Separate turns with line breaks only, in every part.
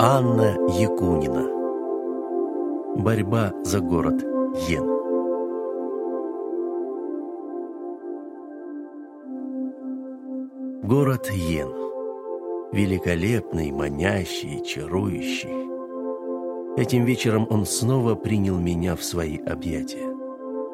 Анна Якунина. Борьба за город Йен. Город Йен. Великолепный, манящий, чарующий. Этим вечером он снова принял меня в свои объятия.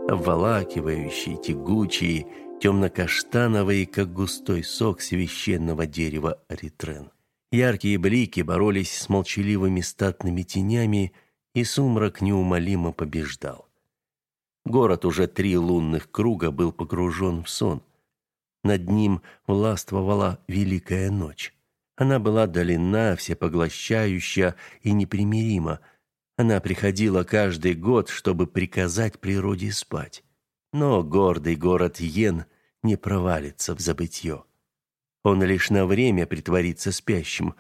Обволакивающий, тягучий, темно-каштановый, как густой сок священного дерева ритрен. Яркие блики боролись с молчаливыми статными тенями, и сумрак неумолимо побеждал. Город уже три лунных круга был погружен в сон. Над ним властвовала великая ночь. Она была длинна, всепоглощающая и непримирима. Она приходила каждый год, чтобы приказать природе спать. Но гордый город Йен не провалится в забытье. Он лишь на время притворится спящим,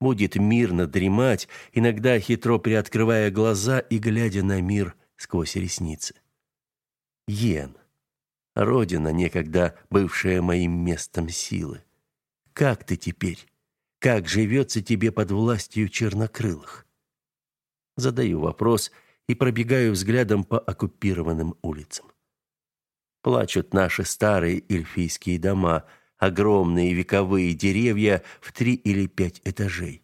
будет мирно дремать, иногда хитро приоткрывая глаза и глядя на мир сквозь ресницы. Йен. Родина, некогда бывшая моим местом силы. Как ты теперь? Как живется тебе под властью чернокрылых? Задаю вопрос и пробегаю взглядом по оккупированным улицам. Плачут наши старые эльфийские дома – огромные вековые деревья в три или пять этажей.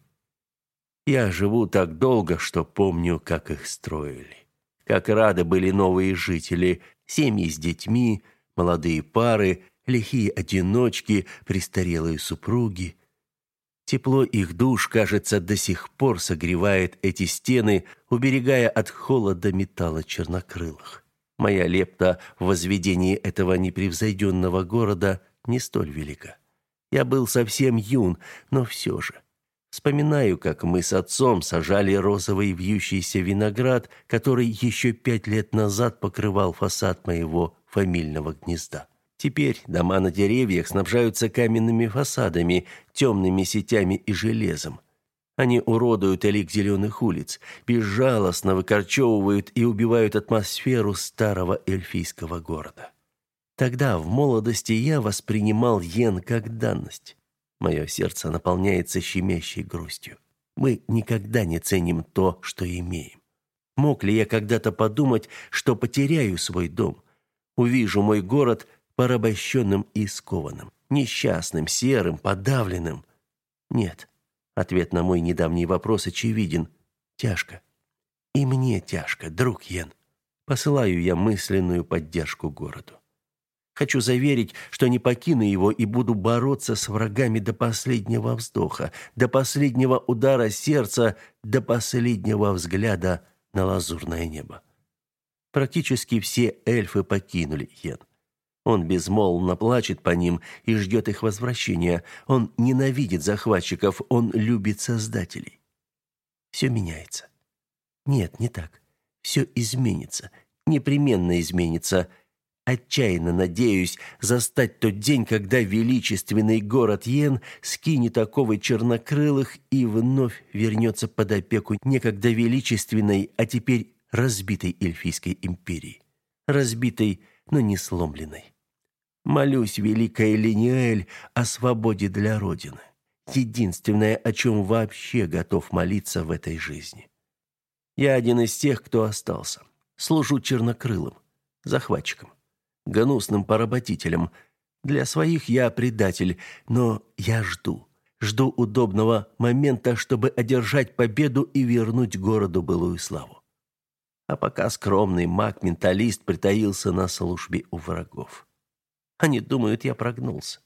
Я живу так долго, что помню, как их строили. Как рады были новые жители, семьи с детьми, молодые пары, лихие одиночки, престарелые супруги. Тепло их душ, кажется, до сих пор согревает эти стены, уберегая от холода металла чернокрылых. Моя лепта в возведении этого непревзойденного города не столь велика. Я был совсем юн, но все же. Вспоминаю, как мы с отцом сажали розовый вьющийся виноград, который еще пять лет назад покрывал фасад моего фамильного гнезда. Теперь дома на деревьях снабжаются каменными фасадами, темными сетями и железом. Они уродуют элик зеленых улиц, безжалостно выкорчевывают и убивают атмосферу старого эльфийского города. Тогда, в молодости, я воспринимал Йен как данность. Мое сердце наполняется щемящей грустью. Мы никогда не ценим то, что имеем. Мог ли я когда-то подумать, что потеряю свой дом? Увижу мой город порабощенным и скованным, несчастным, серым, подавленным? Нет. Ответ на мой недавний вопрос очевиден. Тяжко. И мне тяжко, друг Йен. Посылаю я мысленную поддержку городу. Хочу заверить, что не покину его и буду бороться с врагами до последнего вздоха, до последнего удара сердца, до последнего взгляда на лазурное небо. Практически все эльфы покинули Йен. Он безмолвно плачет по ним и ждет их возвращения. Он ненавидит захватчиков, он любит создателей. Все меняется. Нет, не так. Все изменится. Непременно изменится. Отчаянно надеюсь застать тот день, когда величественный город Йен скинет оковы чернокрылых и вновь вернется под опеку некогда величественной, а теперь разбитой эльфийской империи. Разбитой, но не сломленной. Молюсь, великая Линиэль, о свободе для Родины. Единственное, о чем вообще готов молиться в этой жизни. Я один из тех, кто остался. Служу чернокрылым, захватчиком гнусным поработителем. Для своих я предатель, но я жду. Жду удобного момента, чтобы одержать победу и вернуть городу былую славу. А пока скромный маг-менталист притаился на службе у врагов. Они думают, я прогнулся.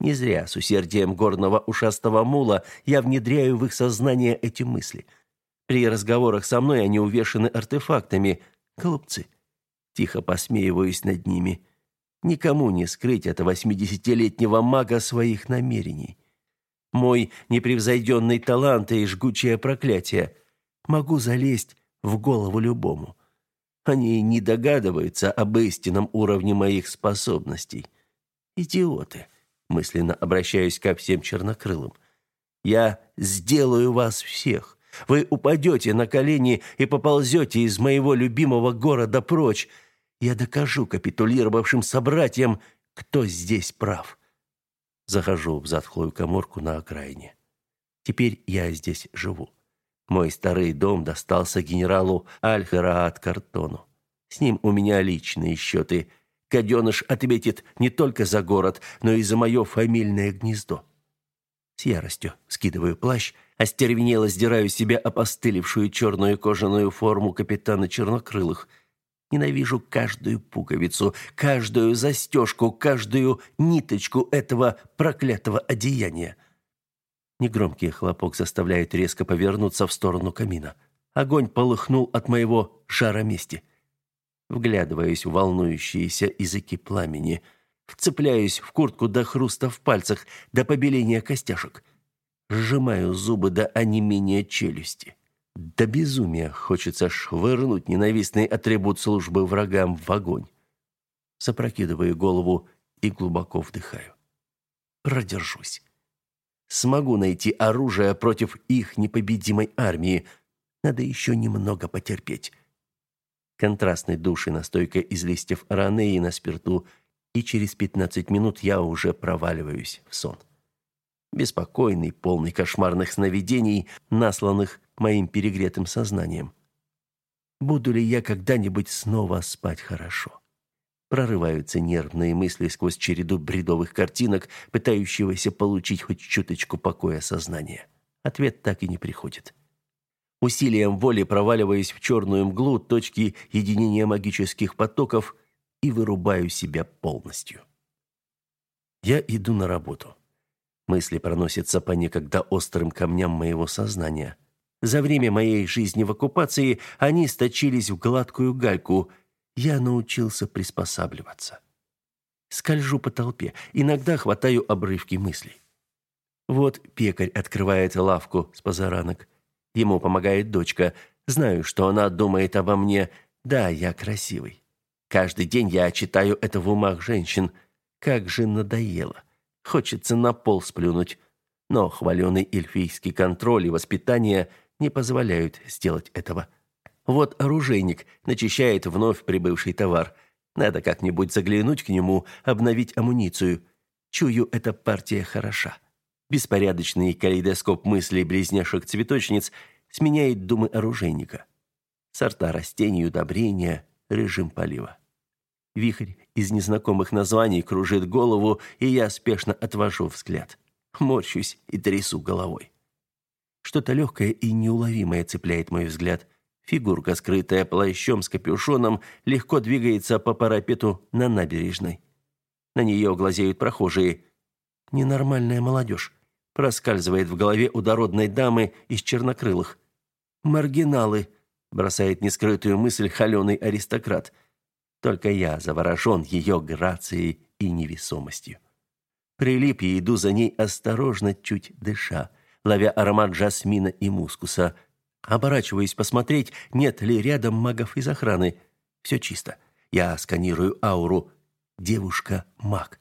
Не зря с усердием горного ушастого мула я внедряю в их сознание эти мысли. При разговорах со мной они увешаны артефактами. Голубцы. Тихо посмеиваюсь над ними. Никому не скрыть от восьмидесятилетнего мага своих намерений. Мой непревзойденный талант и жгучее проклятие. Могу залезть в голову любому. Они не догадываются об истинном уровне моих способностей. Идиоты. Мысленно обращаюсь ко всем чернокрылым. Я сделаю вас всех. Вы упадете на колени и поползете из моего любимого города прочь, я докажу капитулировавшим собратьям, кто здесь прав. Захожу в затхлую каморку на окраине. Теперь я здесь живу. Мой старый дом достался генералу Аль-Хараат Картону. С ним у меня личные счеты. Гаденыш ответит не только за город, но и за мое фамильное гнездо. С яростью скидываю плащ, остервенело сдираю с себя опостылевшую черную кожаную форму капитана Чернокрылых. Ненавижу каждую пуговицу, каждую застежку, каждую ниточку этого проклятого одеяния. Негромкий хлопок заставляет резко повернуться в сторону камина. Огонь полыхнул от моего жара мести. Вглядываюсь в волнующиеся языки пламени. Вцепляюсь в куртку до хруста в пальцах, до побеления костяшек. Сжимаю зубы до онемения челюсти. До безумия хочется швырнуть ненавистный атрибут службы врагам в огонь. Запрокидываю голову и глубоко вдыхаю. Продержусь. Смогу найти оружие против их непобедимой армии. Надо еще немного потерпеть контрастной души настойка из листьев ранеи на спирту, и через 15 минут я уже проваливаюсь в сон. Беспокойный, полный кошмарных сновидений, насланных моим перегретым сознанием. Буду ли я когда-нибудь снова спать хорошо? Прорываются нервные мысли сквозь череду бредовых картинок, пытающегося получить хоть чуточку покоя сознания. Ответ так и не приходит. Усилием воли проваливаюсь в черную мглу точки единения магических потоков и вырубаю себя полностью. Я иду на работу. Мысли проносятся по некогда острым камням моего сознания. За время моей жизни в оккупации они сточились в гладкую гальку. Я научился приспосабливаться. Скольжу по толпе, иногда хватаю обрывки мыслей. Вот пекарь открывает лавку с позаранок. Ему помогает дочка. Знаю, что она думает обо мне. Да, я красивый. Каждый день я читаю это в умах женщин. Как же надоело. Хочется на пол сплюнуть. Но хваленый эльфийский контроль и воспитание не позволяют сделать этого. Вот оружейник начищает вновь прибывший товар. Надо как-нибудь заглянуть к нему, обновить амуницию. Чую, эта партия хороша. Беспорядочный калейдоскоп мыслей близняшек-цветочниц сменяет думы оружейника. Сорта растений, удобрения, режим полива. Вихрь из незнакомых названий кружит голову, и я спешно отвожу взгляд. Морщусь и трясу головой. Что-то легкое и неуловимое цепляет мой взгляд. Фигурка, скрытая плащом с капюшоном, легко двигается по парапету на набережной. На нее глазеют прохожие. Ненормальная молодежь проскальзывает в голове у дородной дамы из чернокрылых. «Маргиналы», — бросает нескрытую мысль холеный аристократ. Только я заворожен ее грацией и невесомостью. Прилип и иду за ней осторожно, чуть дыша, ловя аромат жасмина и мускуса. Оборачиваюсь посмотреть, нет ли рядом магов из охраны. Все чисто. Я сканирую ауру. Девушка-маг.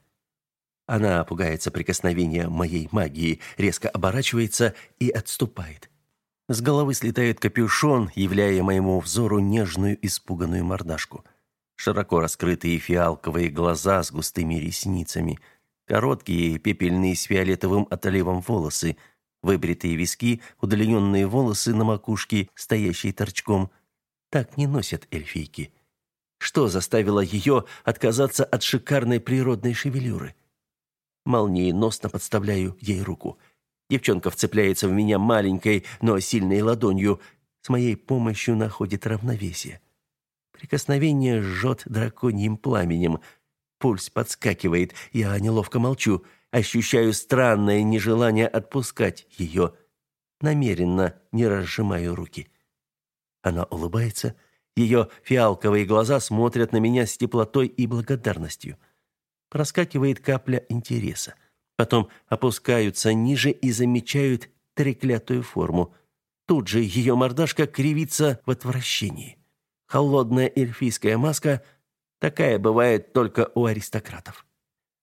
Она пугается прикосновения моей магии, резко оборачивается и отступает. С головы слетает капюшон, являя моему взору нежную испуганную мордашку. Широко раскрытые фиалковые глаза с густыми ресницами, короткие пепельные с фиолетовым отливом волосы, выбритые виски, удлиненные волосы на макушке, стоящие торчком. Так не носят эльфийки. Что заставило ее отказаться от шикарной природной шевелюры? молниеносно подставляю ей руку. Девчонка вцепляется в меня маленькой, но сильной ладонью, с моей помощью находит равновесие. Прикосновение жжет драконьим пламенем. Пульс подскакивает, я неловко молчу, ощущаю странное нежелание отпускать ее. Намеренно не разжимаю руки. Она улыбается, ее фиалковые глаза смотрят на меня с теплотой и благодарностью проскакивает капля интереса. Потом опускаются ниже и замечают треклятую форму. Тут же ее мордашка кривится в отвращении. Холодная эльфийская маска такая бывает только у аристократов.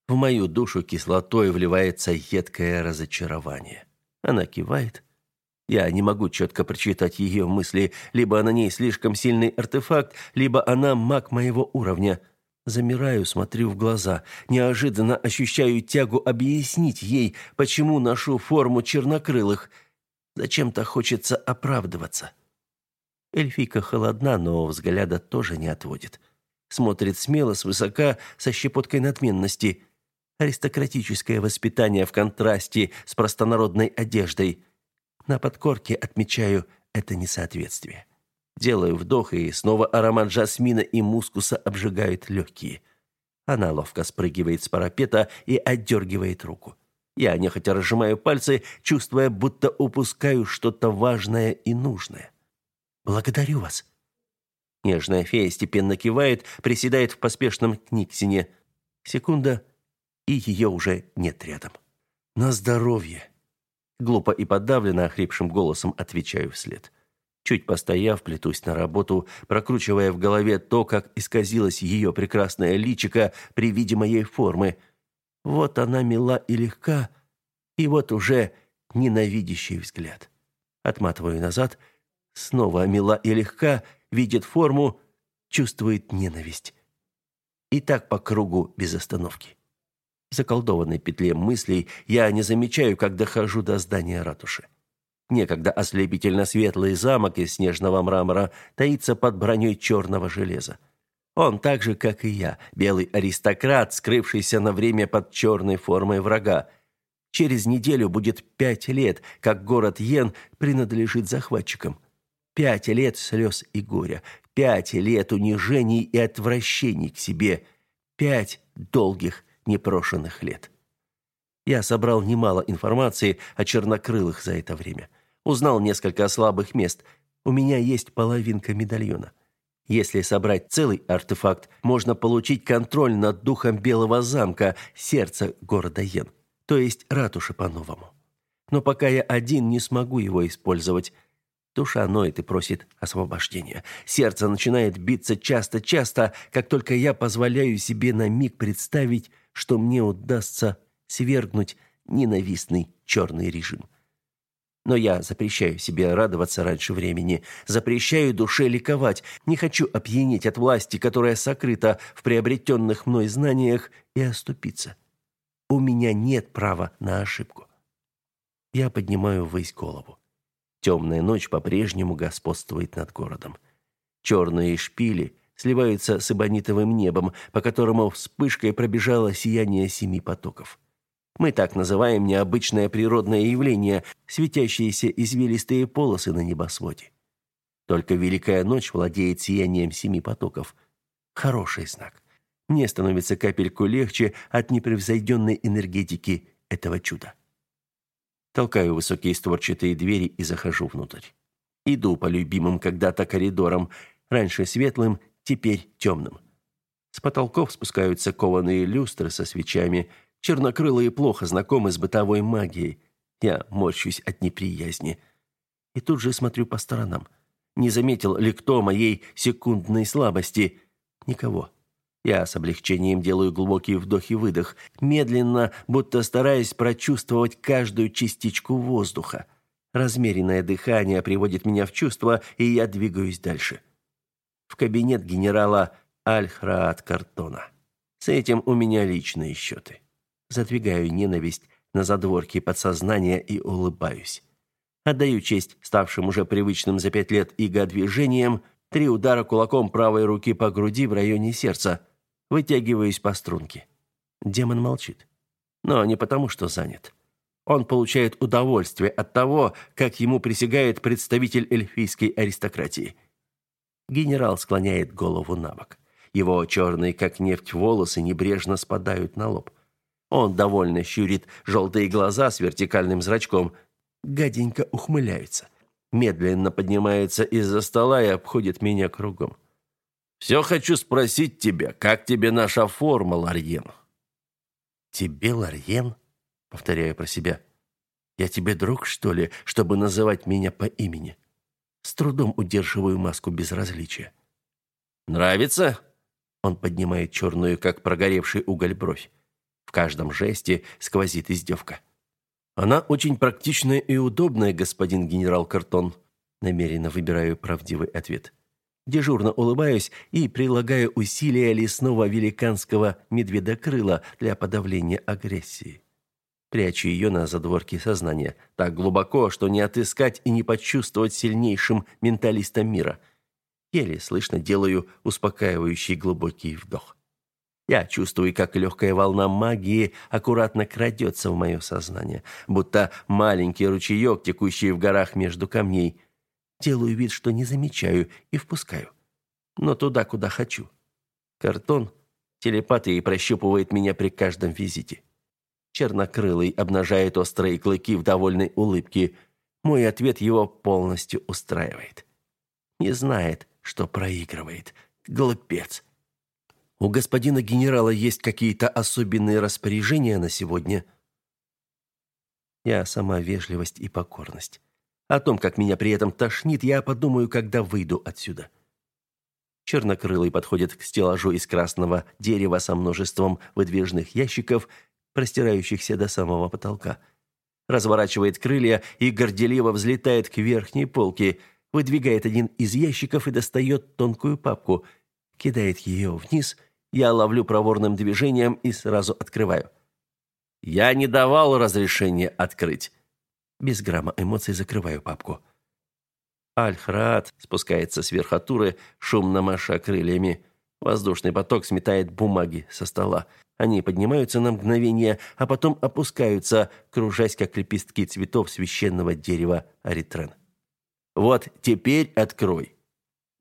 В мою душу кислотой вливается едкое разочарование. Она кивает. Я не могу четко прочитать ее мысли, либо на ней слишком сильный артефакт, либо она маг моего уровня – Замираю, смотрю в глаза. Неожиданно ощущаю тягу объяснить ей, почему ношу форму чернокрылых. Зачем-то хочется оправдываться. Эльфийка холодна, но взгляда тоже не отводит. Смотрит смело, свысока, со щепоткой надменности. Аристократическое воспитание в контрасте с простонародной одеждой. На подкорке отмечаю это несоответствие. Делаю вдох, и снова аромат жасмина и мускуса обжигает легкие. Она ловко спрыгивает с парапета и отдергивает руку. Я нехотя разжимаю пальцы, чувствуя, будто упускаю что-то важное и нужное. «Благодарю вас». Нежная фея степенно кивает, приседает в поспешном книгсине. Секунда, и ее уже нет рядом. «На здоровье!» Глупо и подавленно охрипшим голосом отвечаю вслед. Чуть постояв, плетусь на работу, прокручивая в голове то, как исказилось ее прекрасное личико при виде моей формы. Вот она мила и легка, и вот уже ненавидящий взгляд. Отматываю назад, снова мила и легка, видит форму, чувствует ненависть. И так по кругу без остановки. В заколдованной петле мыслей я не замечаю, как дохожу до здания ратуши. Некогда ослепительно светлый замок из снежного мрамора таится под броней черного железа. Он так же, как и я, белый аристократ, скрывшийся на время под черной формой врага. Через неделю будет пять лет, как город Йен принадлежит захватчикам. Пять лет слез и горя, пять лет унижений и отвращений к себе, пять долгих непрошенных лет. Я собрал немало информации о чернокрылых за это время. Узнал несколько слабых мест. У меня есть половинка медальона. Если собрать целый артефакт, можно получить контроль над духом Белого замка, сердца города Йен, то есть ратуши по-новому. Но пока я один не смогу его использовать. Душа ноет и просит освобождения. Сердце начинает биться часто-часто, как только я позволяю себе на миг представить, что мне удастся свергнуть ненавистный черный режим. Но я запрещаю себе радоваться раньше времени, запрещаю душе ликовать, не хочу опьянеть от власти, которая сокрыта в приобретенных мной знаниях, и оступиться. У меня нет права на ошибку. Я поднимаю ввысь голову. Темная ночь по-прежнему господствует над городом. Черные шпили сливаются с эбонитовым небом, по которому вспышкой пробежало сияние семи потоков. Мы так называем необычное природное явление, светящиеся извилистые полосы на небосводе. Только Великая Ночь владеет сиянием семи потоков. Хороший знак. Мне становится капельку легче от непревзойденной энергетики этого чуда. Толкаю высокие створчатые двери и захожу внутрь. Иду по любимым когда-то коридорам, раньше светлым, теперь темным. С потолков спускаются кованые люстры со свечами – Чернокрылые плохо знакомы с бытовой магией. Я морщусь от неприязни. И тут же смотрю по сторонам. Не заметил ли кто моей секундной слабости? Никого. Я с облегчением делаю глубокий вдох и выдох, медленно, будто стараясь прочувствовать каждую частичку воздуха. Размеренное дыхание приводит меня в чувство, и я двигаюсь дальше. В кабинет генерала Альхраат Картона. С этим у меня личные счеты задвигаю ненависть на задворки подсознания и улыбаюсь. Отдаю честь ставшим уже привычным за пять лет иго-движениям, три удара кулаком правой руки по груди в районе сердца. Вытягиваюсь по струнке. Демон молчит. Но не потому, что занят. Он получает удовольствие от того, как ему присягает представитель эльфийской аристократии. Генерал склоняет голову на бок. Его черные, как нефть, волосы небрежно спадают на лоб. Он довольно щурит желтые глаза с вертикальным зрачком. Гаденько ухмыляется. Медленно поднимается из-за стола и обходит меня кругом. «Все хочу спросить тебя, как тебе наша форма, Ларьен?» «Тебе, Ларьен?» — повторяю про себя. «Я тебе друг, что ли, чтобы называть меня по имени?» С трудом удерживаю маску безразличия. «Нравится?» Он поднимает черную, как прогоревший уголь, бровь. В каждом жесте сквозит издевка. Она очень практичная и удобная, господин генерал Картон. Намеренно выбираю правдивый ответ. Дежурно улыбаюсь и прилагаю усилия лесного великанского медведокрыла для подавления агрессии. Прячу ее на задворке сознания, так глубоко, что не отыскать и не почувствовать сильнейшим менталистом мира. Еле слышно делаю успокаивающий глубокий вдох. Я чувствую, как легкая волна магии аккуратно крадется в мое сознание, будто маленький ручеек, текущий в горах между камней. Делаю вид, что не замечаю, и впускаю. Но туда, куда хочу. Картон телепатией прощупывает меня при каждом визите. Чернокрылый обнажает острые клыки в довольной улыбке. Мой ответ его полностью устраивает. Не знает, что проигрывает. Глупец. У господина генерала есть какие-то особенные распоряжения на сегодня? Я сама вежливость и покорность. О том, как меня при этом тошнит, я подумаю, когда выйду отсюда. Чернокрылый подходит к стеллажу из красного дерева со множеством выдвижных ящиков, простирающихся до самого потолка. Разворачивает крылья и горделиво взлетает к верхней полке, выдвигает один из ящиков и достает тонкую папку, кидает ее вниз я ловлю проворным движением и сразу открываю. Я не давал разрешения открыть. Без грамма эмоций закрываю папку. Альхрат спускается с верхотуры, шумно маша крыльями. Воздушный поток сметает бумаги со стола. Они поднимаются на мгновение, а потом опускаются, кружась, как лепестки цветов священного дерева аритрен. «Вот теперь открой».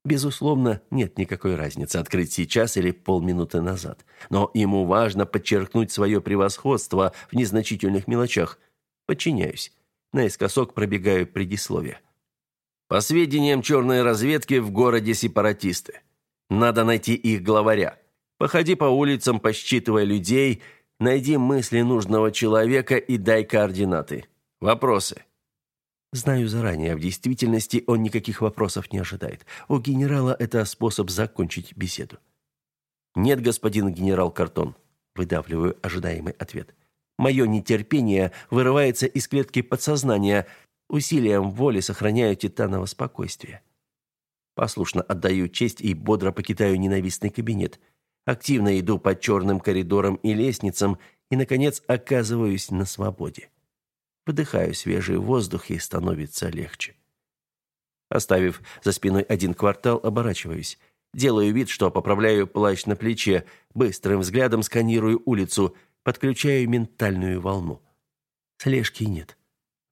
Безусловно, нет никакой разницы открыть сейчас или полминуты назад. Но ему важно подчеркнуть свое превосходство в незначительных мелочах. Подчиняюсь. Наискосок пробегаю предисловие. По сведениям черной разведки, в городе сепаратисты. Надо найти их главаря. Походи по улицам, посчитывай людей, найди мысли нужного человека и дай координаты. Вопросы? Знаю заранее, в действительности он никаких вопросов не ожидает. У генерала это способ закончить беседу. «Нет, господин генерал Картон», – выдавливаю ожидаемый ответ. «Мое нетерпение вырывается из клетки подсознания, усилием воли сохраняю титаново спокойствие. Послушно отдаю честь и бодро покидаю ненавистный кабинет. Активно иду по черным коридорам и лестницам и, наконец, оказываюсь на свободе. Вдыхаю свежий воздух и становится легче. Оставив за спиной один квартал, оборачиваюсь. Делаю вид, что поправляю плащ на плече, быстрым взглядом сканирую улицу, подключаю ментальную волну. Слежки нет.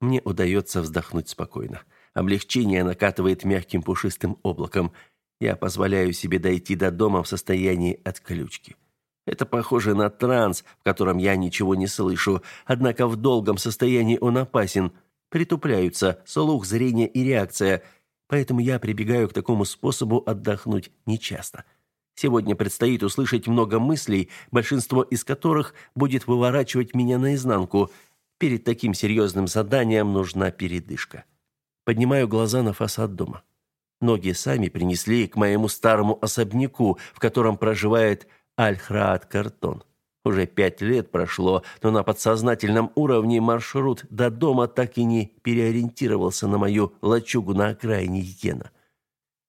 Мне удается вздохнуть спокойно. Облегчение накатывает мягким пушистым облаком. Я позволяю себе дойти до дома в состоянии отключки. Это похоже на транс, в котором я ничего не слышу, однако в долгом состоянии он опасен. Притупляются слух, зрение и реакция, поэтому я прибегаю к такому способу отдохнуть нечасто. Сегодня предстоит услышать много мыслей, большинство из которых будет выворачивать меня наизнанку. Перед таким серьезным заданием нужна передышка. Поднимаю глаза на фасад дома. Ноги сами принесли к моему старому особняку, в котором проживает Альхраат Картон. Уже пять лет прошло, но на подсознательном уровне маршрут до дома так и не переориентировался на мою лачугу на окраине Йена.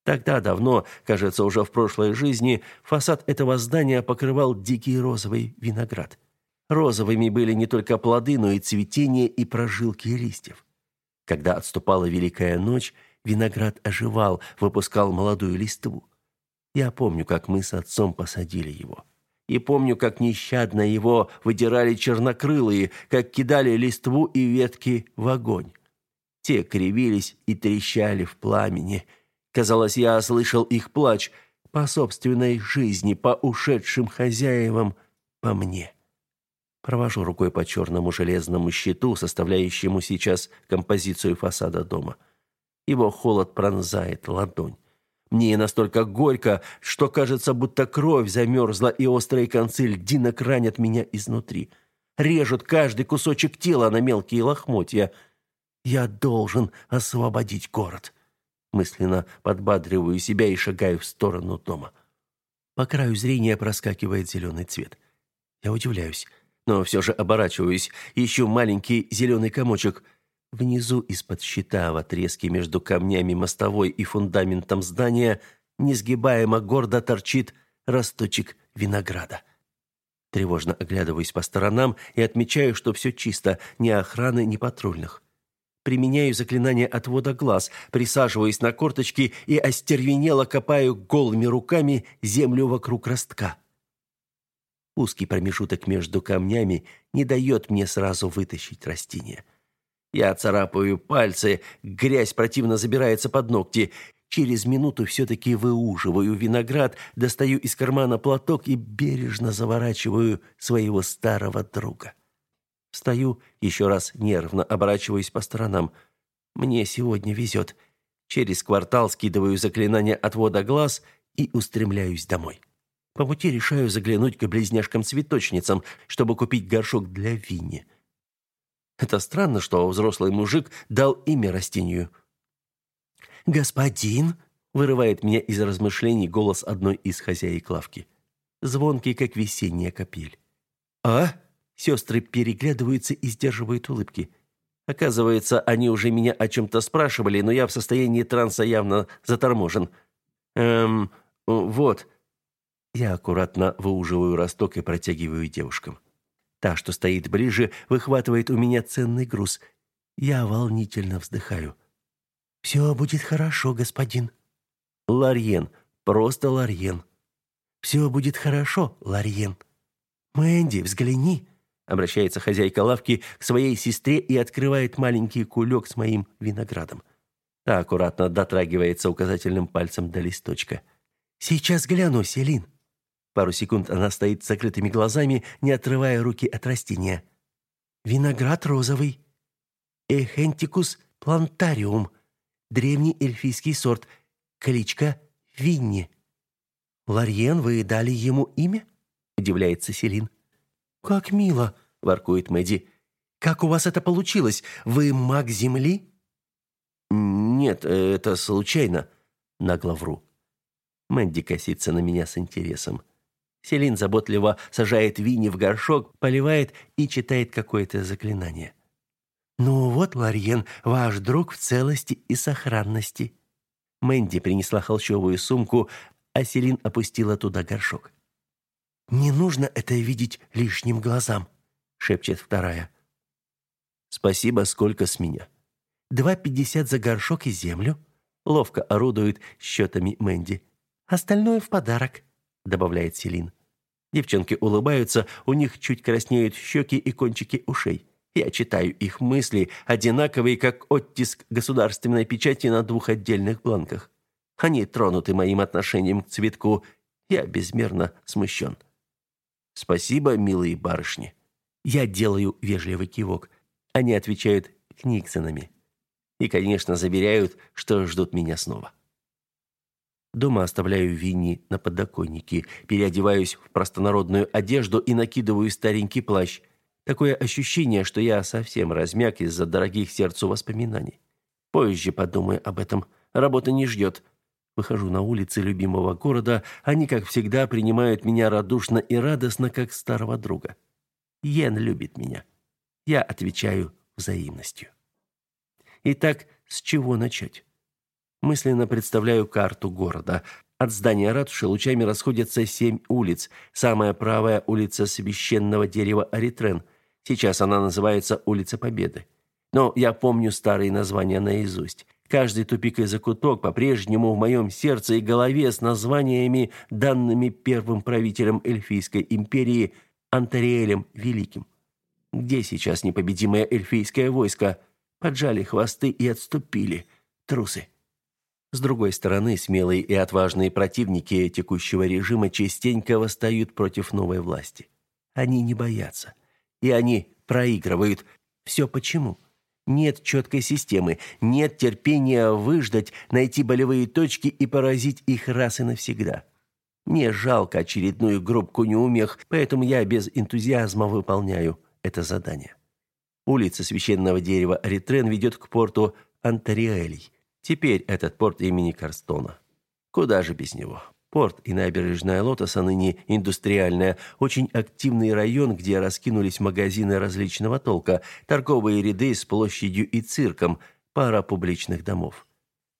Тогда давно, кажется, уже в прошлой жизни, фасад этого здания покрывал дикий розовый виноград. Розовыми были не только плоды, но и цветение и прожилки листьев. Когда отступала великая ночь, виноград оживал, выпускал молодую листву. Я помню, как мы с отцом посадили его. И помню, как нещадно его выдирали чернокрылые, как кидали листву и ветки в огонь. Те кривились и трещали в пламени. Казалось, я слышал их плач по собственной жизни, по ушедшим хозяевам, по мне. Провожу рукой по черному железному щиту, составляющему сейчас композицию фасада дома. Его холод пронзает ладонь. Мне настолько горько, что кажется, будто кровь замерзла, и острые концы льдинок ранят меня изнутри. Режут каждый кусочек тела на мелкие лохмотья. Я должен освободить город. Мысленно подбадриваю себя и шагаю в сторону дома. По краю зрения проскакивает зеленый цвет. Я удивляюсь, но все же оборачиваюсь, ищу маленький зеленый комочек — Внизу из-под щита в отрезке между камнями мостовой и фундаментом здания несгибаемо гордо торчит росточек винограда. Тревожно оглядываюсь по сторонам и отмечаю, что все чисто, ни охраны, ни патрульных. Применяю заклинание отвода глаз, присаживаюсь на корточки и остервенело копаю голыми руками землю вокруг ростка. Узкий промежуток между камнями не дает мне сразу вытащить растение. Я царапаю пальцы, грязь противно забирается под ногти. Через минуту все-таки выуживаю виноград, достаю из кармана платок и бережно заворачиваю своего старого друга. Встаю, еще раз нервно оборачиваюсь по сторонам. Мне сегодня везет. Через квартал скидываю заклинание отвода глаз и устремляюсь домой. По пути решаю заглянуть к близняшкам-цветочницам, чтобы купить горшок для Винни. Это странно, что взрослый мужик дал имя растению. «Господин!» — вырывает меня из размышлений голос одной из хозяек лавки. Звонкий, как весенняя капель. «А?» Сестры переглядываются и сдерживают улыбки. Оказывается, они уже меня о чем-то спрашивали, но я в состоянии транса явно заторможен. Эм, вот. Я аккуратно выуживаю росток и протягиваю девушкам. Та, что стоит ближе, выхватывает у меня ценный груз. Я волнительно вздыхаю. «Все будет хорошо, господин». «Ларьен, просто Ларьен». «Все будет хорошо, Ларьен». «Мэнди, взгляни». Обращается хозяйка лавки к своей сестре и открывает маленький кулек с моим виноградом. Та аккуратно дотрагивается указательным пальцем до листочка. «Сейчас гляну, Селин». Пару секунд она стоит с закрытыми глазами, не отрывая руки от растения. «Виноград розовый. Эхентикус плантариум. Древний эльфийский сорт. Кличка Винни». «Ларьен, вы дали ему имя?» – удивляется Селин. «Как мило!» – воркует Мэдди. «Как у вас это получилось? Вы маг Земли?» «Нет, это случайно», – нагло вру. Мэдди косится на меня с интересом. Селин заботливо сажает Винни в горшок, поливает и читает какое-то заклинание. «Ну вот, Ларьен, ваш друг в целости и сохранности». Мэнди принесла холщовую сумку, а Селин опустила туда горшок. «Не нужно это видеть лишним глазам», — шепчет вторая. «Спасибо, сколько с меня?» «Два пятьдесят за горшок и землю», — ловко орудует счетами Мэнди. «Остальное в подарок», — добавляет Селин. Девчонки улыбаются, у них чуть краснеют щеки и кончики ушей. Я читаю их мысли, одинаковые, как оттиск государственной печати на двух отдельных бланках. Они тронуты моим отношением к цветку. Я безмерно смущен. Спасибо, милые барышни. Я делаю вежливый кивок. Они отвечают книгсонами. И, конечно, заверяют, что ждут меня снова. Дома оставляю Винни на подоконнике, переодеваюсь в простонародную одежду и накидываю старенький плащ. Такое ощущение, что я совсем размяк из-за дорогих сердцу воспоминаний. Позже подумаю об этом. Работа не ждет. Выхожу на улицы любимого города, они, как всегда, принимают меня радушно и радостно, как старого друга. Йен любит меня. Я отвечаю взаимностью. Итак, с чего начать? Мысленно представляю карту города. От здания ратуши лучами расходятся семь улиц. Самая правая улица священного дерева Аритрен. Сейчас она называется улица Победы. Но я помню старые названия наизусть. Каждый тупик и закуток по-прежнему в моем сердце и голове с названиями, данными первым правителем эльфийской империи Антариэлем Великим. Где сейчас непобедимое эльфийское войско? Поджали хвосты и отступили. Трусы. С другой стороны, смелые и отважные противники текущего режима частенько восстают против новой власти. Они не боятся. И они проигрывают. Все почему? Нет четкой системы, нет терпения выждать, найти болевые точки и поразить их раз и навсегда. Мне жалко очередную группку неумех, поэтому я без энтузиазма выполняю это задание. Улица священного дерева Ритрен ведет к порту Антариэлей. Теперь этот порт имени Карстона. Куда же без него? Порт и набережная Лотоса, ныне индустриальная, очень активный район, где раскинулись магазины различного толка, торговые ряды с площадью и цирком, пара публичных домов.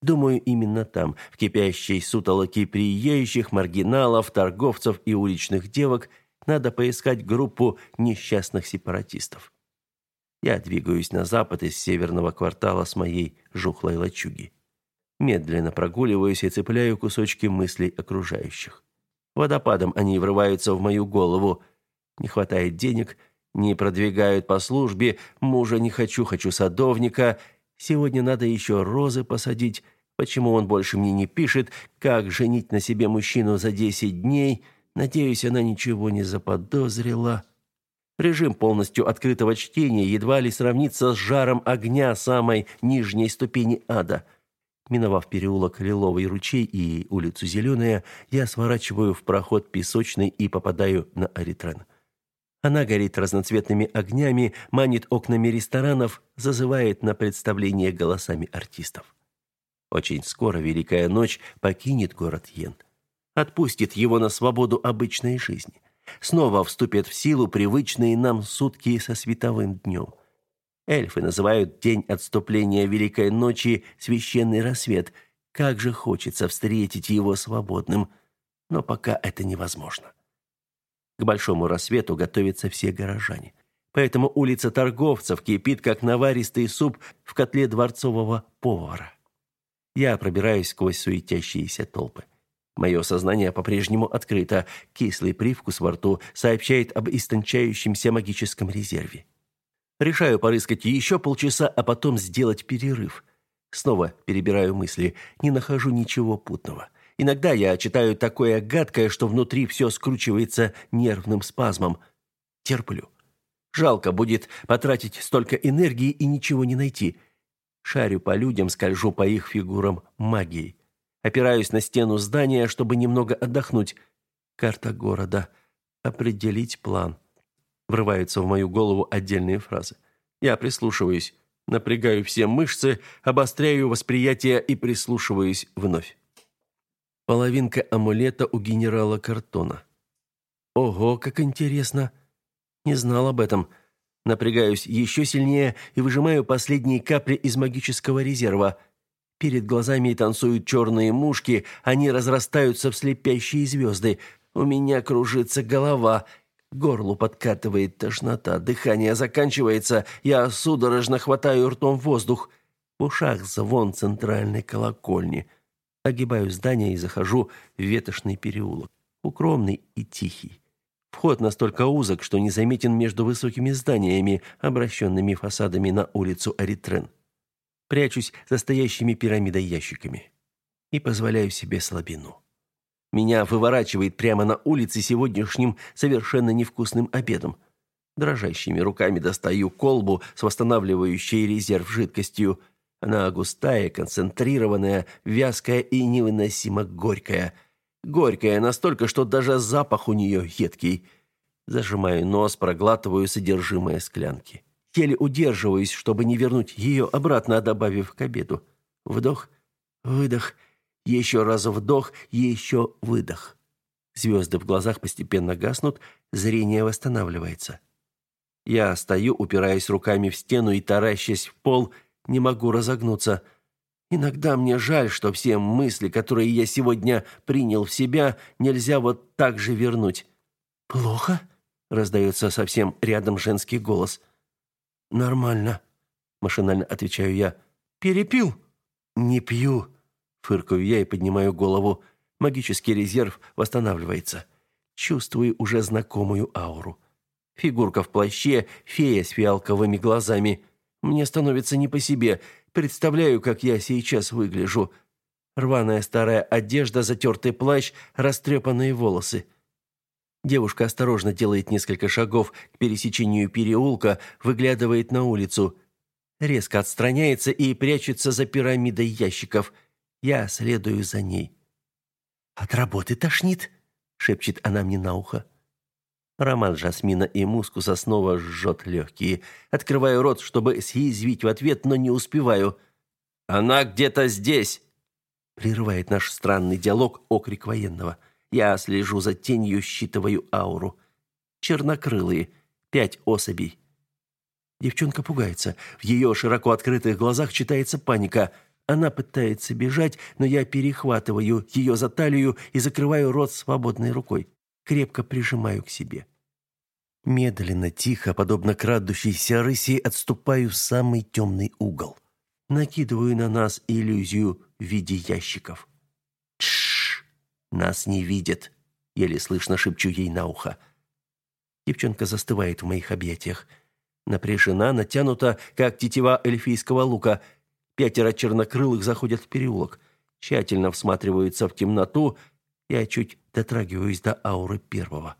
Думаю, именно там, в кипящей сутолоке приезжающих, маргиналов, торговцев и уличных девок, надо поискать группу несчастных сепаратистов. Я двигаюсь на запад из северного квартала с моей жухлой лачуги. Медленно прогуливаюсь и цепляю кусочки мыслей окружающих. Водопадом они врываются в мою голову. Не хватает денег, не продвигают по службе, мужа не хочу, хочу садовника. Сегодня надо еще розы посадить. Почему он больше мне не пишет? Как женить на себе мужчину за 10 дней? Надеюсь, она ничего не заподозрила. Режим полностью открытого чтения едва ли сравнится с жаром огня самой нижней ступени ада. Миновав переулок Лиловый ручей и улицу Зеленая, я сворачиваю в проход песочный и попадаю на Аритрен. Она горит разноцветными огнями, манит окнами ресторанов, зазывает на представление голосами артистов. Очень скоро Великая Ночь покинет город Йен. Отпустит его на свободу обычной жизни. Снова вступят в силу привычные нам сутки со световым днем. Эльфы называют день отступления Великой Ночи священный рассвет. Как же хочется встретить его свободным, но пока это невозможно. К большому рассвету готовятся все горожане. Поэтому улица торговцев кипит, как наваристый суп в котле дворцового повара. Я пробираюсь сквозь суетящиеся толпы. Мое сознание по-прежнему открыто. Кислый привкус во рту сообщает об истончающемся магическом резерве. Решаю порыскать еще полчаса, а потом сделать перерыв. Снова перебираю мысли. Не нахожу ничего путного. Иногда я читаю такое гадкое, что внутри все скручивается нервным спазмом. Терплю. Жалко будет потратить столько энергии и ничего не найти. Шарю по людям, скольжу по их фигурам магией. Опираюсь на стену здания, чтобы немного отдохнуть. Карта города. Определить план. Врываются в мою голову отдельные фразы. Я прислушиваюсь, напрягаю все мышцы, обостряю восприятие и прислушиваюсь вновь. Половинка амулета у генерала Картона. Ого, как интересно. Не знал об этом. Напрягаюсь еще сильнее и выжимаю последние капли из магического резерва – Перед глазами танцуют черные мушки, они разрастаются в слепящие звезды. У меня кружится голова, горлу подкатывает тошнота, дыхание заканчивается, я судорожно хватаю ртом воздух. В ушах звон центральной колокольни. Огибаю здание и захожу в ветошный переулок. Укромный и тихий. Вход настолько узок, что не заметен между высокими зданиями, обращенными фасадами на улицу Аритрен прячусь за стоящими пирамидой ящиками и позволяю себе слабину. Меня выворачивает прямо на улице сегодняшним совершенно невкусным обедом. Дрожащими руками достаю колбу с восстанавливающей резерв жидкостью. Она густая, концентрированная, вязкая и невыносимо горькая. Горькая настолько, что даже запах у нее едкий. Зажимаю нос, проглатываю содержимое склянки. Еле удерживаюсь, чтобы не вернуть ее обратно, добавив к обеду. Вдох, выдох, еще раз вдох, еще выдох. Звезды в глазах постепенно гаснут, зрение восстанавливается. Я стою, упираясь руками в стену и таращась в пол, не могу разогнуться. Иногда мне жаль, что все мысли, которые я сегодня принял в себя, нельзя вот так же вернуть. «Плохо?» — раздается совсем рядом женский голос — «Нормально», — машинально отвечаю я. «Перепил?» «Не пью», — фыркаю я и поднимаю голову. Магический резерв восстанавливается. Чувствую уже знакомую ауру. Фигурка в плаще, фея с фиалковыми глазами. Мне становится не по себе. Представляю, как я сейчас выгляжу. Рваная старая одежда, затертый плащ, растрепанные волосы. Девушка осторожно делает несколько шагов к пересечению переулка, выглядывает на улицу. Резко отстраняется и прячется за пирамидой ящиков. Я следую за ней. «От работы тошнит», — шепчет она мне на ухо. Роман жасмина и мускуса снова жжет легкие. Открываю рот, чтобы съязвить в ответ, но не успеваю. «Она где-то здесь!» Прерывает наш странный диалог окрик военного. «Она я слежу за тенью, считываю ауру. Чернокрылые, пять особей. Девчонка пугается. В ее широко открытых глазах читается паника. Она пытается бежать, но я перехватываю ее за талию и закрываю рот свободной рукой. Крепко прижимаю к себе. Медленно, тихо, подобно крадущейся рыси, отступаю в самый темный угол. Накидываю на нас иллюзию в виде ящиков. Тш, нас не видят, еле слышно шепчу ей на ухо. Девчонка застывает в моих объятиях. Напряжена, натянута, как тетива эльфийского лука. Пятеро чернокрылых заходят в переулок. Тщательно всматриваются в темноту. Я чуть дотрагиваюсь до ауры первого.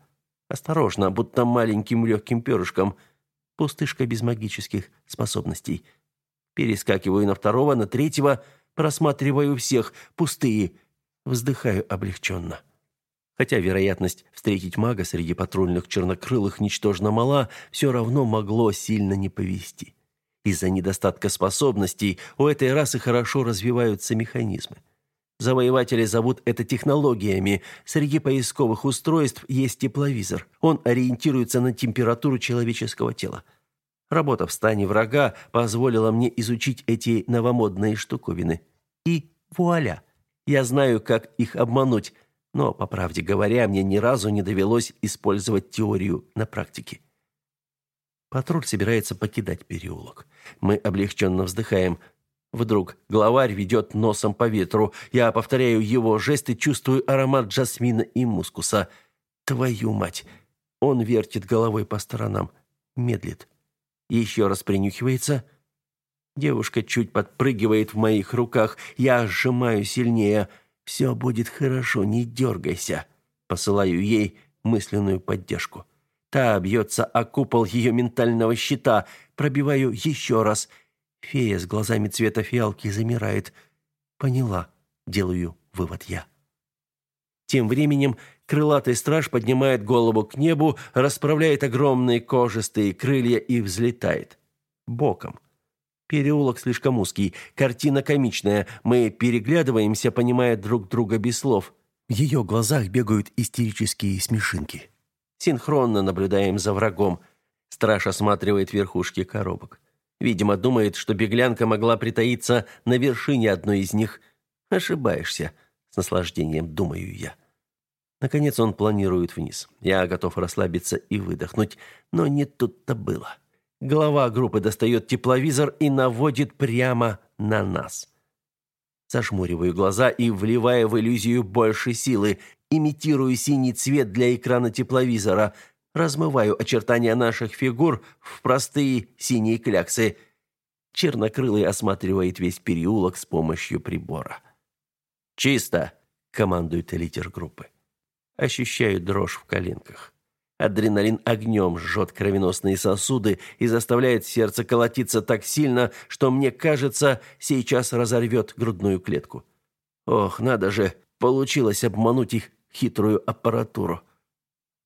Осторожно, будто маленьким легким перышком. Пустышка без магических способностей. Перескакиваю на второго, на третьего, просматриваю всех, пустые. Вздыхаю облегченно. Хотя вероятность встретить мага среди патрульных чернокрылых ничтожно мала, все равно могло сильно не повезти. Из-за недостатка способностей у этой расы хорошо развиваются механизмы. Завоеватели зовут это технологиями. Среди поисковых устройств есть тепловизор. Он ориентируется на температуру человеческого тела. Работа в стане врага позволила мне изучить эти новомодные штуковины. И вуаля! Я знаю, как их обмануть, но, по правде говоря, мне ни разу не довелось использовать теорию на практике. Патруль собирается покидать переулок. Мы облегченно вздыхаем – Вдруг главарь ведет носом по ветру. Я повторяю его жесты, чувствую аромат жасмина и мускуса. Твою мать! Он вертит головой по сторонам, медлит. Еще раз принюхивается. Девушка чуть подпрыгивает в моих руках. Я сжимаю сильнее. «Все будет хорошо, не дергайся». Посылаю ей мысленную поддержку. Та бьется о купол ее ментального щита. Пробиваю еще раз – Фея с глазами цвета фиалки замирает. Поняла, делаю вывод я. Тем временем крылатый страж поднимает голову к небу, расправляет огромные кожистые крылья и взлетает. Боком. Переулок слишком узкий, картина комичная. Мы переглядываемся, понимая друг друга без слов. В ее глазах бегают истерические смешинки. Синхронно наблюдаем за врагом. Страж осматривает верхушки коробок. Видимо, думает, что беглянка могла притаиться на вершине одной из них. Ошибаешься, с наслаждением думаю я. Наконец он планирует вниз. Я готов расслабиться и выдохнуть, но не тут-то было. Глава группы достает тепловизор и наводит прямо на нас. Зажмуриваю глаза и вливая в иллюзию больше силы, имитирую синий цвет для экрана тепловизора – размываю очертания наших фигур в простые синие кляксы. Чернокрылый осматривает весь переулок с помощью прибора. «Чисто!» — командует лидер группы. Ощущаю дрожь в коленках. Адреналин огнем жжет кровеносные сосуды и заставляет сердце колотиться так сильно, что мне кажется, сейчас разорвет грудную клетку. Ох, надо же, получилось обмануть их хитрую аппаратуру.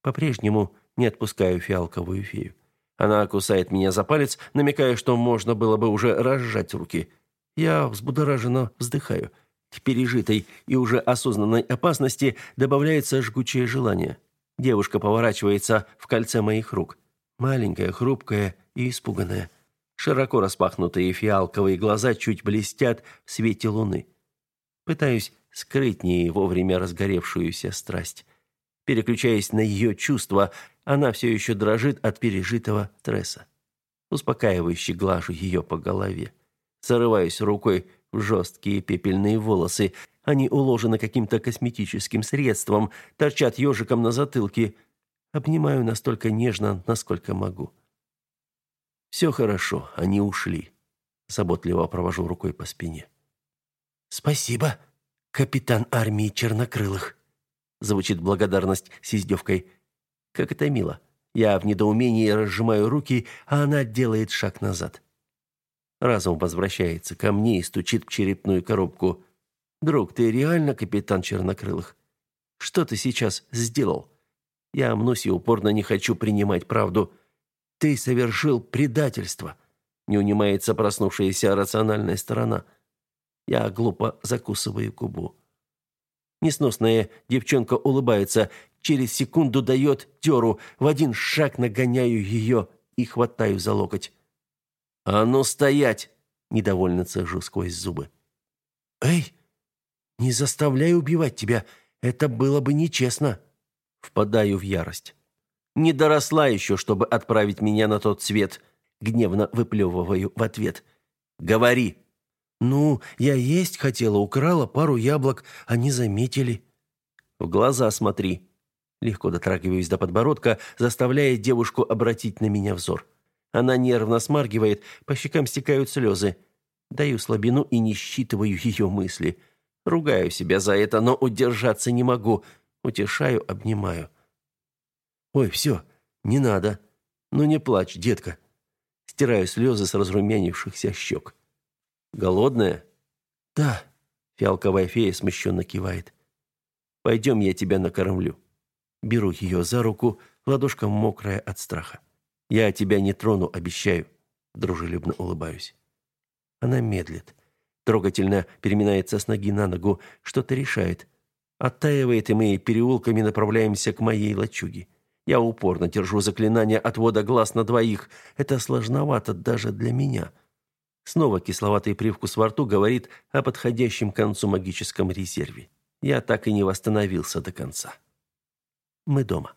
По-прежнему не отпускаю фиалковую фею. Она кусает меня за палец, намекая, что можно было бы уже разжать руки. Я взбудораженно вздыхаю. К пережитой и уже осознанной опасности добавляется жгучее желание. Девушка поворачивается в кольце моих рук. Маленькая, хрупкая и испуганная. Широко распахнутые фиалковые глаза чуть блестят в свете луны. Пытаюсь скрыть не вовремя разгоревшуюся страсть. Переключаясь на ее чувства, она все еще дрожит от пережитого стресса. Успокаивающе глажу ее по голове. Зарываюсь рукой в жесткие пепельные волосы. Они уложены каким-то косметическим средством, торчат ежиком на затылке. Обнимаю настолько нежно, насколько могу. «Все хорошо, они ушли». Заботливо провожу рукой по спине. «Спасибо, капитан армии чернокрылых», звучит благодарность с издевкой. Как это мило. Я в недоумении разжимаю руки, а она делает шаг назад. Разум возвращается ко мне и стучит в черепную коробку. «Друг, ты реально капитан Чернокрылых? Что ты сейчас сделал?» Я мнусь и упорно не хочу принимать правду. «Ты совершил предательство», — не унимается проснувшаяся рациональная сторона. Я глупо закусываю губу. Несносная девчонка улыбается, через секунду дает дёру, в один шаг нагоняю ее и хватаю за локоть. «А ну стоять!» — недовольно цежу сквозь зубы. «Эй, не заставляй убивать тебя, это было бы нечестно!» Впадаю в ярость. Не доросла еще, чтобы отправить меня на тот свет. Гневно выплевываю в ответ. Говори.
Ну, я есть хотела, украла пару яблок, они заметили.
В глаза смотри. Легко дотрагиваюсь до подбородка, заставляя девушку обратить на меня взор. Она нервно смаргивает, по щекам стекают слезы. Даю слабину и не считываю ее мысли. Ругаю себя за это, но удержаться не могу. Утешаю, обнимаю.
«Ой, все, не надо. Ну не плачь, детка».
Стираю слезы с разрумянившихся щек. «Голодная?»
«Да», — фиалковая фея смущенно кивает.
«Пойдем, я тебя накормлю».
Беру ее за руку, ладошка мокрая от страха.
«Я тебя не трону, обещаю», — дружелюбно улыбаюсь.
Она медлит.
Трогательно переминается с ноги на ногу, что-то решает. Оттаивает, и мы переулками направляемся к моей лачуге. Я упорно держу заклинание отвода глаз на двоих. Это сложновато даже для меня. Снова кисловатый привкус во рту говорит о подходящем концу магическом резерве. Я так и не восстановился до конца. Мы дома.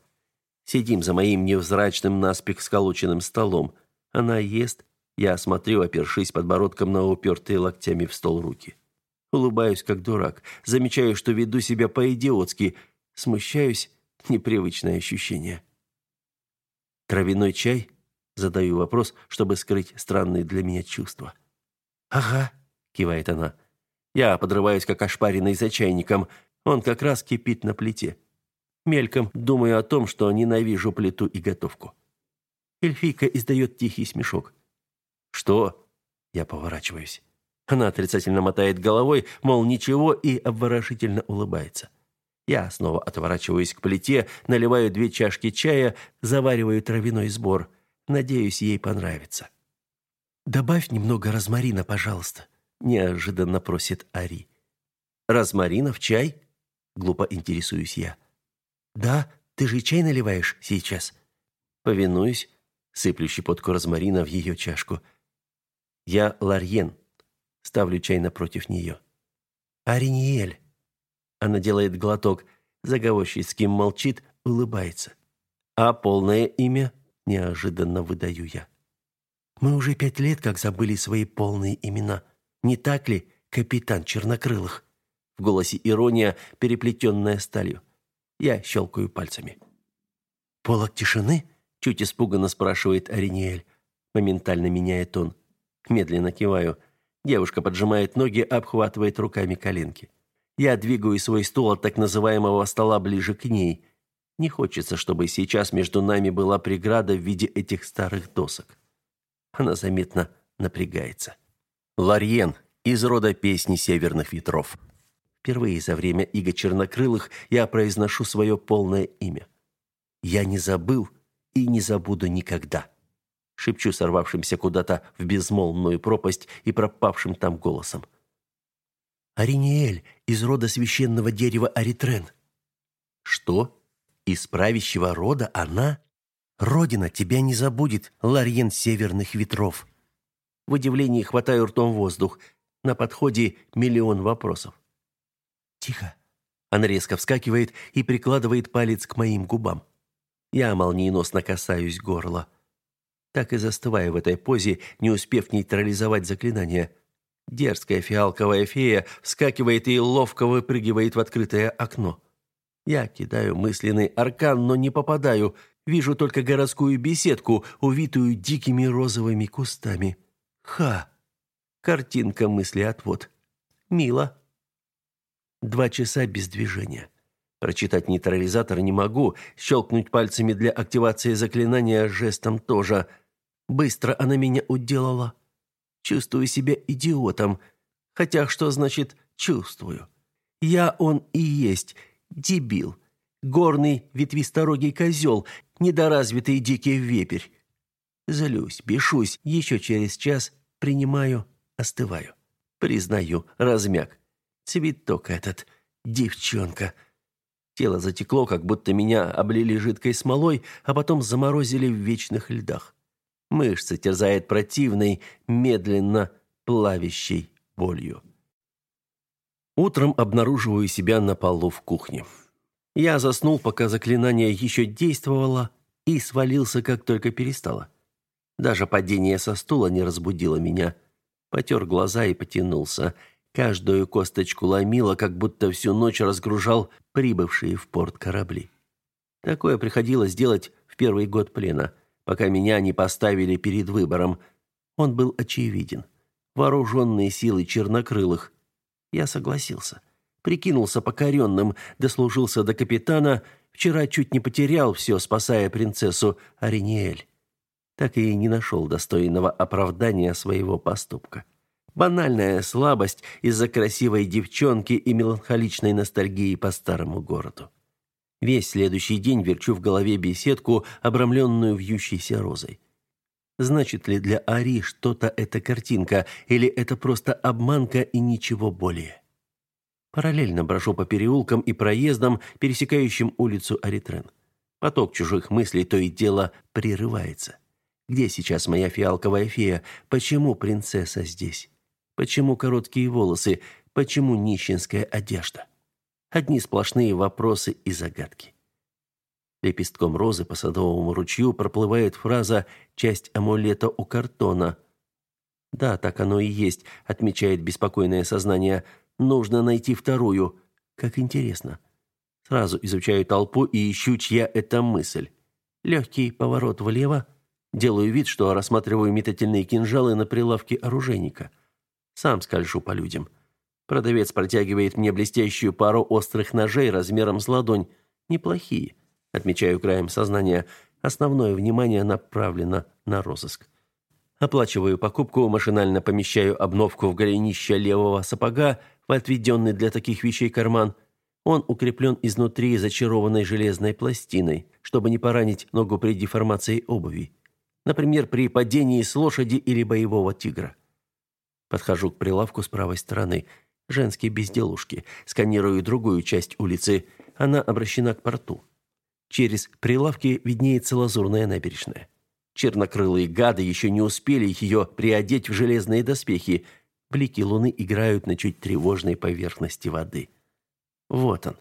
Сидим за моим невзрачным наспех сколоченным столом. Она ест, я смотрю, опершись подбородком на упертые локтями в стол руки. Улыбаюсь, как дурак. Замечаю, что веду себя по-идиотски. Смущаюсь. Непривычное ощущение. «Травяной чай?» Задаю вопрос, чтобы скрыть странные для меня чувства.
«Ага», — кивает она.
Я подрываюсь, как ошпаренный за чайником. Он как раз кипит на плите. Мельком думаю о том, что ненавижу плиту и готовку. Эльфийка издает тихий смешок. «Что?» Я поворачиваюсь. Она отрицательно мотает головой, мол, ничего, и обворожительно улыбается. Я снова отворачиваюсь к плите, наливаю две чашки чая, завариваю травяной сбор. Надеюсь, ей понравится.
«Добавь немного розмарина, пожалуйста», —
неожиданно просит Ари. «Розмарина в чай?» — глупо интересуюсь я.
«Да, ты же чай наливаешь сейчас».
Повинуюсь, сыплю щепотку розмарина в ее чашку. Я Ларьен. Ставлю чай напротив нее.
Ариниэль.
Она делает глоток, заговорщицки молчит, улыбается. А полное имя неожиданно выдаю я.
Мы уже пять лет как забыли свои полные имена. Не так ли, капитан Чернокрылых?
В голосе ирония, переплетенная сталью. Я щелкаю пальцами.
«Полок тишины?»
— чуть испуганно спрашивает Ариниэль. Моментально меняет тон. Медленно киваю. Девушка поджимает ноги, обхватывает руками коленки. Я двигаю свой стул от так называемого стола ближе к ней. Не хочется, чтобы сейчас между нами была преграда в виде этих старых досок. Она заметно напрягается. Ларьен из рода песни северных ветров. Впервые за время Иго Чернокрылых я произношу свое полное имя. Я не забыл и не забуду никогда шепчу сорвавшимся куда-то в безмолвную пропасть и пропавшим там голосом.
Ариниэль из рода священного дерева Аритрен.
Что? Из правящего рода она?
Родина тебя не забудет, Ларьен северных ветров.
В удивлении хватаю ртом воздух. На подходе миллион вопросов.
Тихо.
Она резко вскакивает и прикладывает палец к моим губам. Я молниеносно касаюсь горла так и застывая в этой позе, не успев нейтрализовать заклинание. Дерзкая фиалковая фея вскакивает и ловко выпрыгивает в открытое окно. Я кидаю мысленный аркан, но не попадаю. Вижу только городскую беседку, увитую дикими розовыми кустами. Ха! Картинка мысли отвод. Мило. Два часа без движения. Прочитать нейтрализатор не могу, щелкнуть пальцами для активации заклинания жестом тоже – Быстро она меня уделала. Чувствую себя идиотом. Хотя что значит «чувствую»? Я он и есть, дебил. Горный ветвисторогий козел, недоразвитый дикий вепрь. Злюсь, бешусь, еще через час принимаю, остываю. Признаю, размяк. Цветок этот, девчонка. Тело затекло, как будто меня облили жидкой смолой, а потом заморозили в вечных льдах. Мышцы терзает противной, медленно плавящей болью. Утром обнаруживаю себя на полу в кухне. Я заснул, пока заклинание еще действовало, и свалился, как только перестало. Даже падение со стула не разбудило меня. Потер глаза и потянулся. Каждую косточку ломило, как будто всю ночь разгружал прибывшие в порт корабли. Такое приходилось делать в первый год плена, пока меня не поставили перед выбором. Он был очевиден. Вооруженные силы чернокрылых. Я согласился. Прикинулся покоренным, дослужился до капитана, вчера чуть не потерял все, спасая принцессу Ариниэль. Так и не нашел достойного оправдания своего поступка. Банальная слабость из-за красивой девчонки и меланхоличной ностальгии по старому городу. Весь следующий день верчу в голове беседку, обрамленную вьющейся розой. Значит ли для Ари что-то эта картинка, или это просто обманка и ничего более? Параллельно брожу по переулкам и проездам, пересекающим улицу Аритрен. Поток чужих мыслей то и дело прерывается. Где сейчас моя фиалковая фея? Почему принцесса здесь? Почему короткие волосы? Почему нищенская одежда? Одни сплошные вопросы и загадки. Лепестком розы по садовому ручью проплывает фраза «часть амулета у картона». «Да, так оно и есть», — отмечает беспокойное сознание. «Нужно найти вторую. Как интересно». Сразу изучаю толпу и ищу, чья это мысль. Легкий поворот влево. Делаю вид, что рассматриваю метательные кинжалы на прилавке оружейника. Сам скольжу по людям. Продавец протягивает мне блестящую пару острых ножей размером с ладонь. Неплохие. Отмечаю краем сознания. Основное внимание направлено на розыск. Оплачиваю покупку, машинально помещаю обновку в голенище левого сапога в отведенный для таких вещей карман. Он укреплен изнутри зачарованной железной пластиной, чтобы не поранить ногу при деформации обуви. Например, при падении с лошади или боевого тигра. Подхожу к прилавку с правой стороны – женские безделушки. Сканирую другую часть улицы. Она обращена к порту. Через прилавки виднеется лазурная набережная. Чернокрылые гады еще не успели ее приодеть в железные доспехи. Блики луны играют на чуть тревожной поверхности воды. Вот он.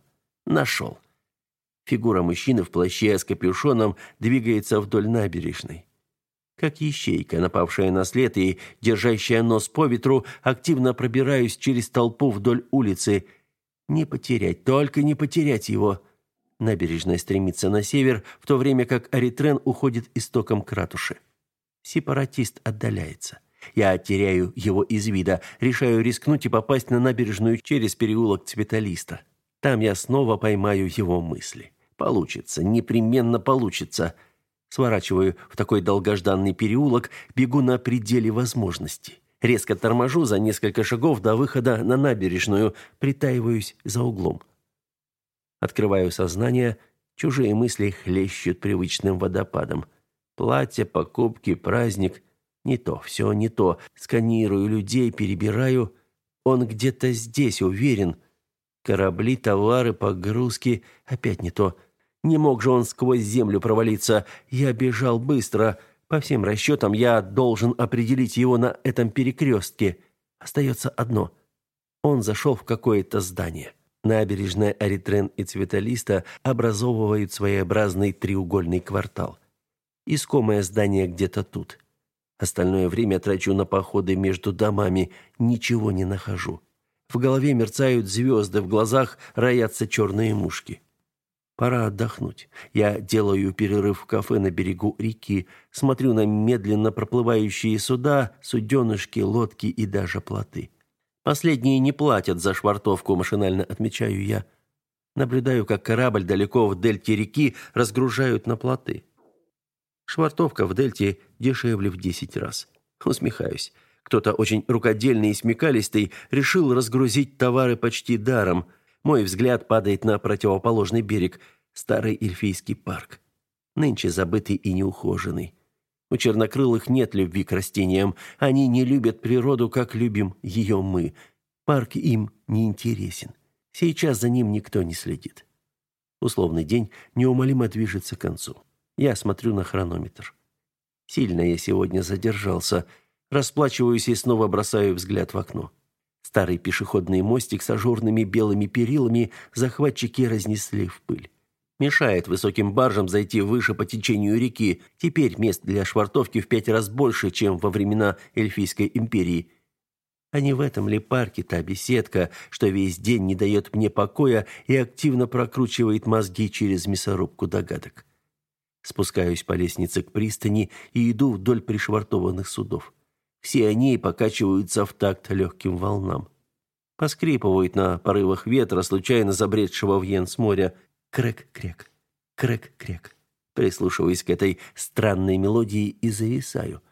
Нашел. Фигура мужчины в плаще с капюшоном двигается вдоль набережной как ищейка, напавшая на след и держащая нос по ветру, активно пробираюсь через толпу вдоль улицы. Не потерять, только не потерять его. Набережная стремится на север, в то время как Аритрен уходит истоком к ратуши. Сепаратист отдаляется. Я теряю его из вида, решаю рискнуть и попасть на набережную через переулок Цветолиста. Там я снова поймаю его мысли. Получится, непременно получится. Сворачиваю в такой долгожданный переулок, бегу на пределе возможностей. Резко торможу за несколько шагов до выхода на набережную, притаиваюсь за углом. Открываю сознание, чужие мысли хлещут привычным водопадом. Платье, покупки, праздник. Не то, все не то. Сканирую людей, перебираю. Он где-то здесь, уверен. Корабли, товары, погрузки. Опять не то. Не мог же он сквозь землю провалиться. Я бежал быстро. По всем расчетам, я должен определить его на этом перекрестке. Остается одно. Он зашел в какое-то здание. Набережная Аритрен и Цветолиста образовывают своеобразный треугольный квартал. Искомое здание где-то тут. Остальное время трачу на походы между домами, ничего не нахожу. В голове мерцают звезды, в глазах роятся черные мушки. Пора отдохнуть. Я делаю перерыв в кафе на берегу реки, смотрю на медленно проплывающие суда, суденышки, лодки и даже плоты. Последние не платят за швартовку, машинально отмечаю я. Наблюдаю, как корабль далеко в дельте реки разгружают на плоты. Швартовка в дельте дешевле в десять раз. Усмехаюсь. Кто-то очень рукодельный и смекалистый решил разгрузить товары почти даром – мой взгляд падает на противоположный берег, старый эльфийский парк. Нынче забытый и неухоженный. У чернокрылых нет любви к растениям. Они не любят природу, как любим ее мы. Парк им не интересен. Сейчас за ним никто не следит. Условный день неумолимо движется к концу. Я смотрю на хронометр. Сильно я сегодня задержался. Расплачиваюсь и снова бросаю взгляд в окно. Старый пешеходный мостик с ажурными белыми перилами захватчики разнесли в пыль. Мешает высоким баржам зайти выше по течению реки. Теперь мест для швартовки в пять раз больше, чем во времена Эльфийской империи. А не в этом ли парке та беседка, что весь день не дает мне покоя и активно прокручивает мозги через мясорубку догадок? Спускаюсь по лестнице к пристани и иду вдоль пришвартованных судов. Все они покачиваются в такт легким волнам. Поскрипывают на порывах ветра, случайно забредшего в Йен моря. Крэк-крек, крэк-крек. Прислушиваюсь к этой странной мелодии и зависаю.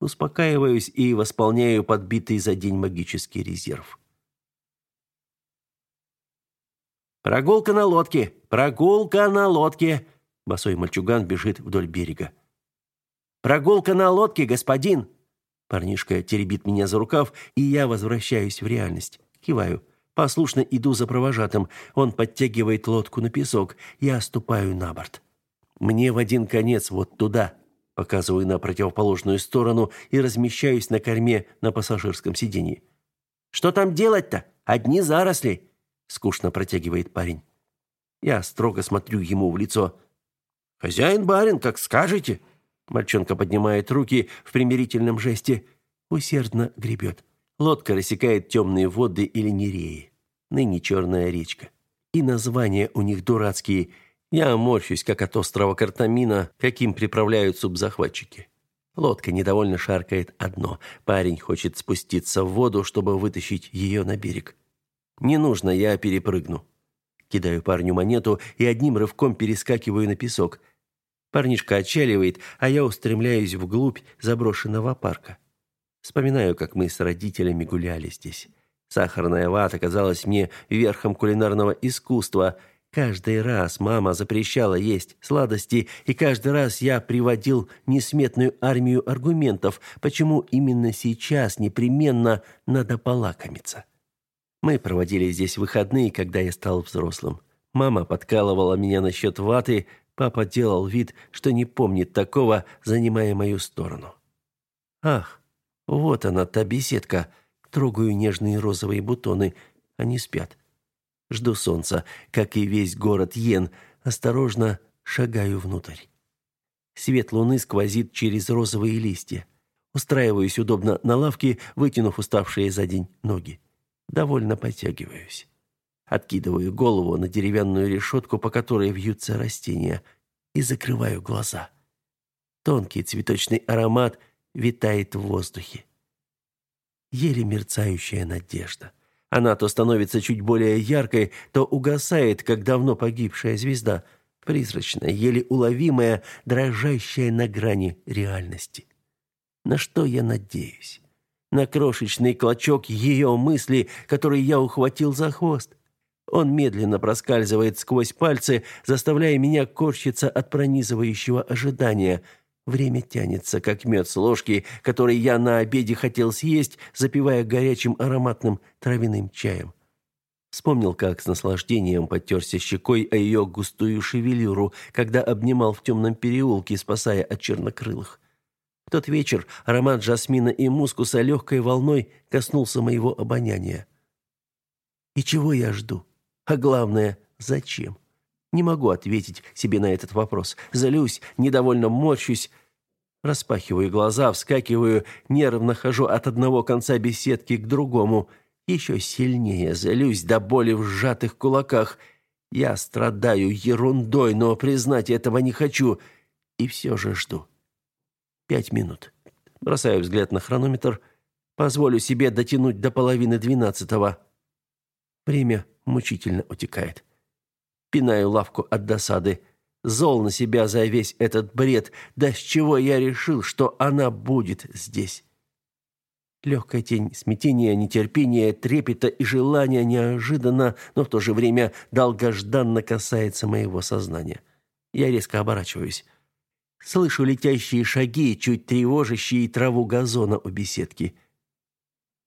Успокаиваюсь и восполняю подбитый за день магический резерв. «Прогулка на лодке! Прогулка на лодке!» Босой мальчуган бежит вдоль берега. «Прогулка на лодке, господин!» Парнишка теребит меня за рукав, и я возвращаюсь в реальность. Киваю. Послушно иду за провожатым. Он подтягивает лодку на песок. Я ступаю на борт. Мне в один конец вот туда. Показываю на противоположную сторону и размещаюсь на корме на пассажирском сиденье. Что там делать-то? Одни заросли, скучно протягивает парень. Я строго смотрю ему в лицо. Хозяин барин, как скажете. Мальчонка поднимает руки в примирительном жесте, усердно гребет. Лодка рассекает темные воды или нереи. Ныне черная речка. И названия у них дурацкие. Я морщусь, как от острова Картамина, каким приправляют субзахватчики. Лодка недовольно шаркает одно. Парень хочет спуститься в воду, чтобы вытащить ее на берег. Не нужно, я перепрыгну. Кидаю парню монету и одним рывком перескакиваю на песок – Парнишка отчаливает, а я устремляюсь вглубь заброшенного парка. Вспоминаю, как мы с родителями гуляли здесь. Сахарная вата казалась мне верхом кулинарного искусства. Каждый раз мама запрещала есть сладости, и каждый раз я приводил несметную армию аргументов, почему именно сейчас непременно надо полакомиться. Мы проводили здесь выходные, когда я стал взрослым. Мама подкалывала меня насчет ваты, Папа делал вид, что не помнит такого, занимая мою сторону. Ах, вот она, та беседка. Трогаю нежные розовые бутоны. Они спят. Жду солнца, как и весь город Йен. Осторожно шагаю внутрь. Свет луны сквозит через розовые листья. Устраиваюсь удобно на лавке, вытянув уставшие за день ноги. Довольно подтягиваюсь. Откидываю голову на деревянную решетку, по которой вьются растения, и закрываю глаза. Тонкий цветочный аромат витает в воздухе. Еле мерцающая надежда. Она то становится чуть более яркой, то угасает, как давно погибшая звезда, призрачная, еле уловимая, дрожащая на грани реальности. На что я надеюсь? На крошечный клочок ее мысли, который я ухватил за хвост. Он медленно проскальзывает сквозь пальцы, заставляя меня корчиться от пронизывающего ожидания. Время тянется, как мед с ложки, который я на обеде хотел съесть, запивая горячим ароматным травяным чаем. Вспомнил, как с наслаждением потерся щекой о ее густую шевелюру, когда обнимал в темном переулке, спасая от чернокрылых. В тот вечер аромат жасмина и мускуса легкой волной коснулся моего обоняния. И чего я жду? А главное, зачем? Не могу ответить себе на этот вопрос. Злюсь, недовольно морщусь, распахиваю глаза, вскакиваю, нервно хожу от одного конца беседки к другому. Еще сильнее злюсь до боли в сжатых кулаках. Я страдаю ерундой, но признать этого не хочу. И все же жду. Пять минут. Бросаю взгляд на хронометр. Позволю себе дотянуть до половины двенадцатого. Время мучительно утекает. Пинаю лавку от досады. Зол на себя за весь этот бред. Да с чего я решил, что она будет здесь? Легкая тень смятения, нетерпения, трепета и желания неожиданно, но в то же время долгожданно касается моего сознания. Я резко оборачиваюсь. Слышу летящие шаги, чуть тревожащие траву газона у беседки.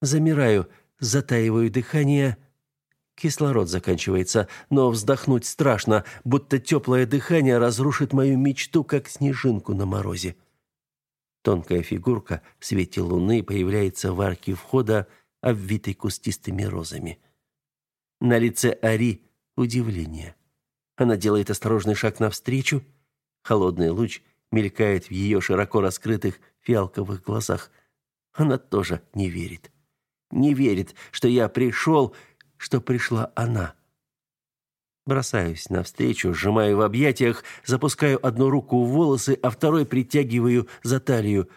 Замираю, затаиваю дыхание — Кислород заканчивается, но вздохнуть страшно, будто теплое дыхание разрушит мою мечту, как снежинку на морозе. Тонкая фигурка в свете луны появляется в арке входа, обвитой кустистыми розами. На лице Ари удивление. Она делает осторожный шаг навстречу. Холодный луч мелькает в ее широко раскрытых фиалковых глазах. Она тоже не верит. Не верит, что я пришел, что пришла она. Бросаюсь навстречу, сжимаю в объятиях, запускаю одну руку в волосы, а второй притягиваю за талию.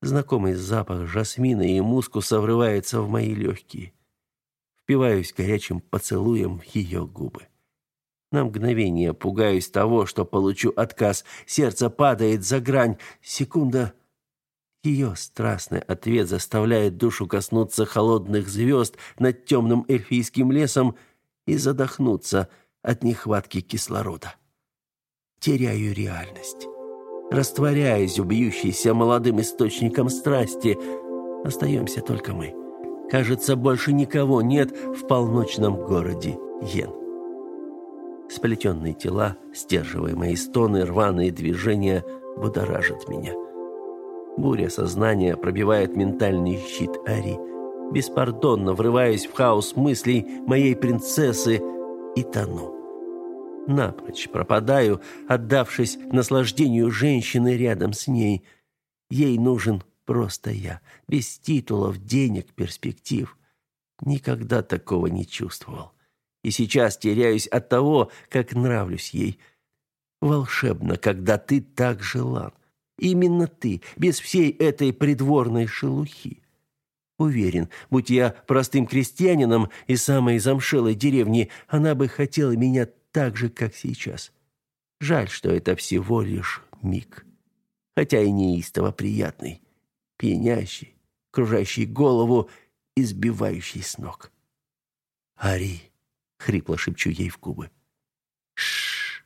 Знакомый запах жасмина и мускуса врывается в мои легкие. Впиваюсь горячим поцелуем в ее губы. На мгновение пугаюсь того, что получу отказ. Сердце падает за грань. Секунда. Ее страстный ответ заставляет душу коснуться холодных звезд над темным эльфийским лесом и задохнуться – от нехватки кислорода. Теряю реальность. Растворяюсь в бьющейся молодым источником страсти. Остаемся только мы. Кажется, больше никого нет в полночном городе Йен. Сплетенные тела, стерживаемые стоны, рваные движения будоражат меня. Буря сознания пробивает ментальный щит Ари. Беспардонно врываясь в хаос мыслей моей принцессы и тону напрочь пропадаю, отдавшись наслаждению женщины рядом с ней. Ей нужен просто я, без титулов, денег, перспектив. Никогда такого не чувствовал. И сейчас теряюсь от того, как нравлюсь ей. Волшебно, когда ты так желан. Именно ты, без всей этой придворной шелухи. Уверен, будь я простым крестьянином из самой замшелой деревни, она бы хотела меня так же, как сейчас. Жаль, что это всего лишь миг. Хотя и неистово приятный, пьянящий, кружащий голову и сбивающий с ног. «Ари!» — хрипло шепчу ей в губы. Шш.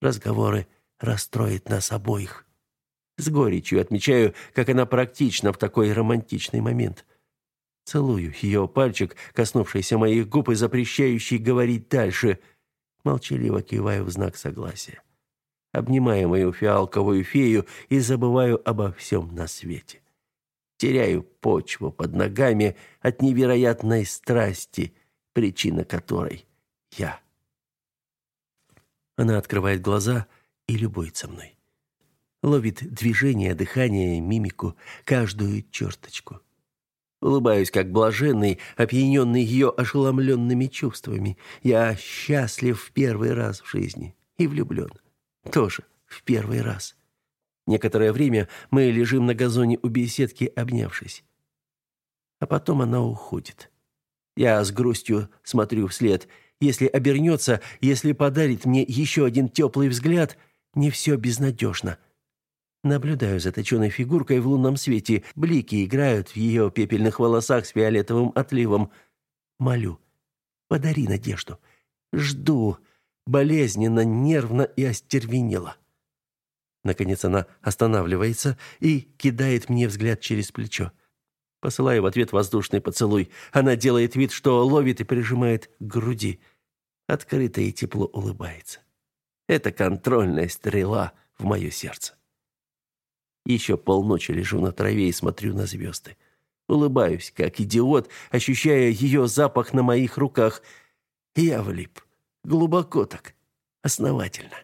Разговоры расстроят нас обоих. С горечью отмечаю, как она практична в такой романтичный момент. Целую ее пальчик, коснувшийся моих губ и запрещающий говорить дальше — молчаливо киваю в знак согласия. Обнимаю мою фиалковую фею и забываю обо всем на свете. Теряю почву под ногами от невероятной страсти, причина которой я. Она открывает глаза и любуется мной. Ловит движение, дыхание, мимику, каждую черточку. Улыбаюсь, как блаженный, опьяненный ее ошеломленными чувствами. Я счастлив в первый раз в жизни и влюблен. Тоже в первый раз. Некоторое время мы лежим на газоне у беседки, обнявшись. А потом она уходит. Я с грустью смотрю вслед. Если обернется, если подарит мне еще один теплый взгляд, не все безнадежно. Наблюдаю за точенной фигуркой в лунном свете. Блики играют в ее пепельных волосах с фиолетовым отливом. Молю. Подари надежду. Жду. Болезненно, нервно и остервенело. Наконец она останавливается и кидает мне взгляд через плечо. Посылаю в ответ воздушный поцелуй. Она делает вид, что ловит и прижимает к груди. Открыто и тепло улыбается. Это контрольная стрела в мое сердце. Еще полночи лежу на траве и смотрю на звезды. Улыбаюсь, как идиот, ощущая ее запах на моих руках. Я влип. Глубоко так. Основательно.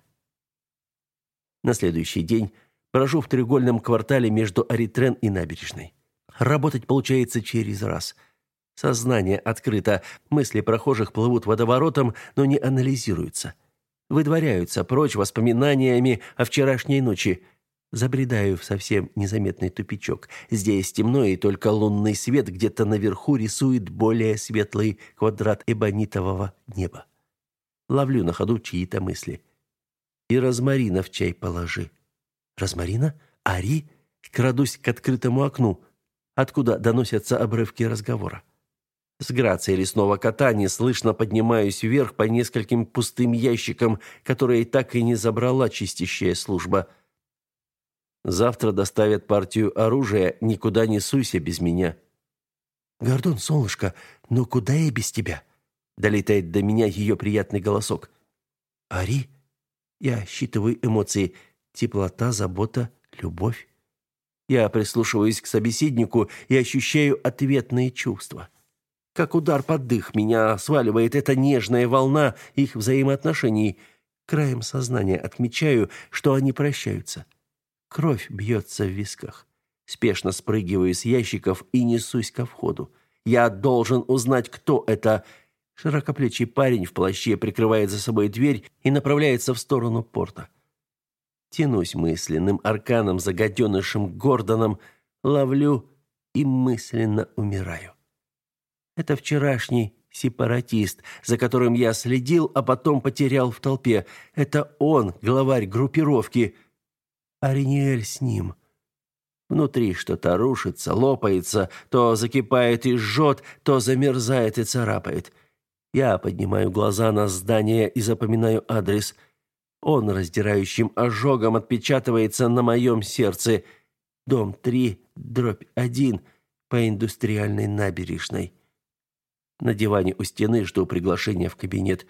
На следующий день брожу в треугольном квартале между Аритрен и набережной. Работать получается через раз. Сознание открыто, мысли прохожих плывут водоворотом, но не анализируются. Выдворяются прочь воспоминаниями о вчерашней ночи – Забредаю в совсем незаметный тупичок. Здесь темно, и только лунный свет где-то наверху рисует более светлый квадрат эбонитового неба. Ловлю на ходу чьи-то мысли. И розмарина в чай положи. Розмарина? Ари? Крадусь к открытому окну, откуда доносятся обрывки разговора. С грацией лесного кота неслышно поднимаюсь вверх по нескольким пустым ящикам, которые так и не забрала чистящая служба – Завтра доставят партию оружия, никуда не суйся без меня. Гордон, солнышко, ну куда я без тебя? Долетает до меня ее приятный голосок. Ари, я считываю эмоции: теплота, забота, любовь. Я прислушиваюсь к собеседнику и ощущаю ответные чувства. Как удар под дых меня сваливает эта нежная волна их взаимоотношений. Краем сознания отмечаю, что они прощаются. Кровь бьется в висках. Спешно спрыгиваю с ящиков и несусь ко входу. Я должен узнать, кто это. Широкоплечий парень в плаще прикрывает за собой дверь и направляется в сторону порта. Тянусь мысленным арканом за гаденышем Гордоном, ловлю и мысленно умираю. Это вчерашний сепаратист, за которым я следил, а потом потерял в толпе. Это он, главарь группировки. Ариниэль с ним. Внутри что-то рушится, лопается, то закипает и жжет, то замерзает и царапает. Я поднимаю глаза на здание и запоминаю адрес. Он раздирающим ожогом отпечатывается на моем сердце. Дом 3, дробь 1, по индустриальной набережной. На диване у стены жду приглашения в кабинет.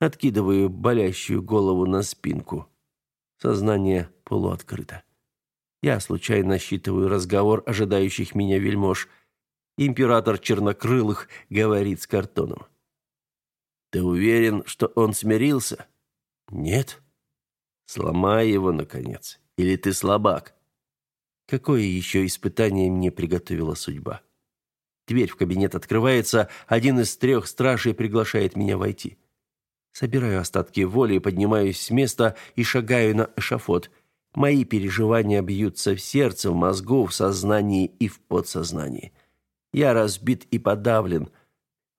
Откидываю болящую голову на спинку. Сознание полуоткрыто. Я случайно считываю разговор ожидающих меня вельмож. Император Чернокрылых говорит с картоном. «Ты уверен, что он смирился?» «Нет». «Сломай его, наконец. Или ты слабак?» Какое еще испытание мне приготовила судьба? Дверь в кабинет открывается, один из трех стражей приглашает меня войти. Собираю остатки воли, поднимаюсь с места и шагаю на эшафот – Мои переживания бьются в сердце, в мозгу, в сознании и в подсознании. Я разбит и подавлен.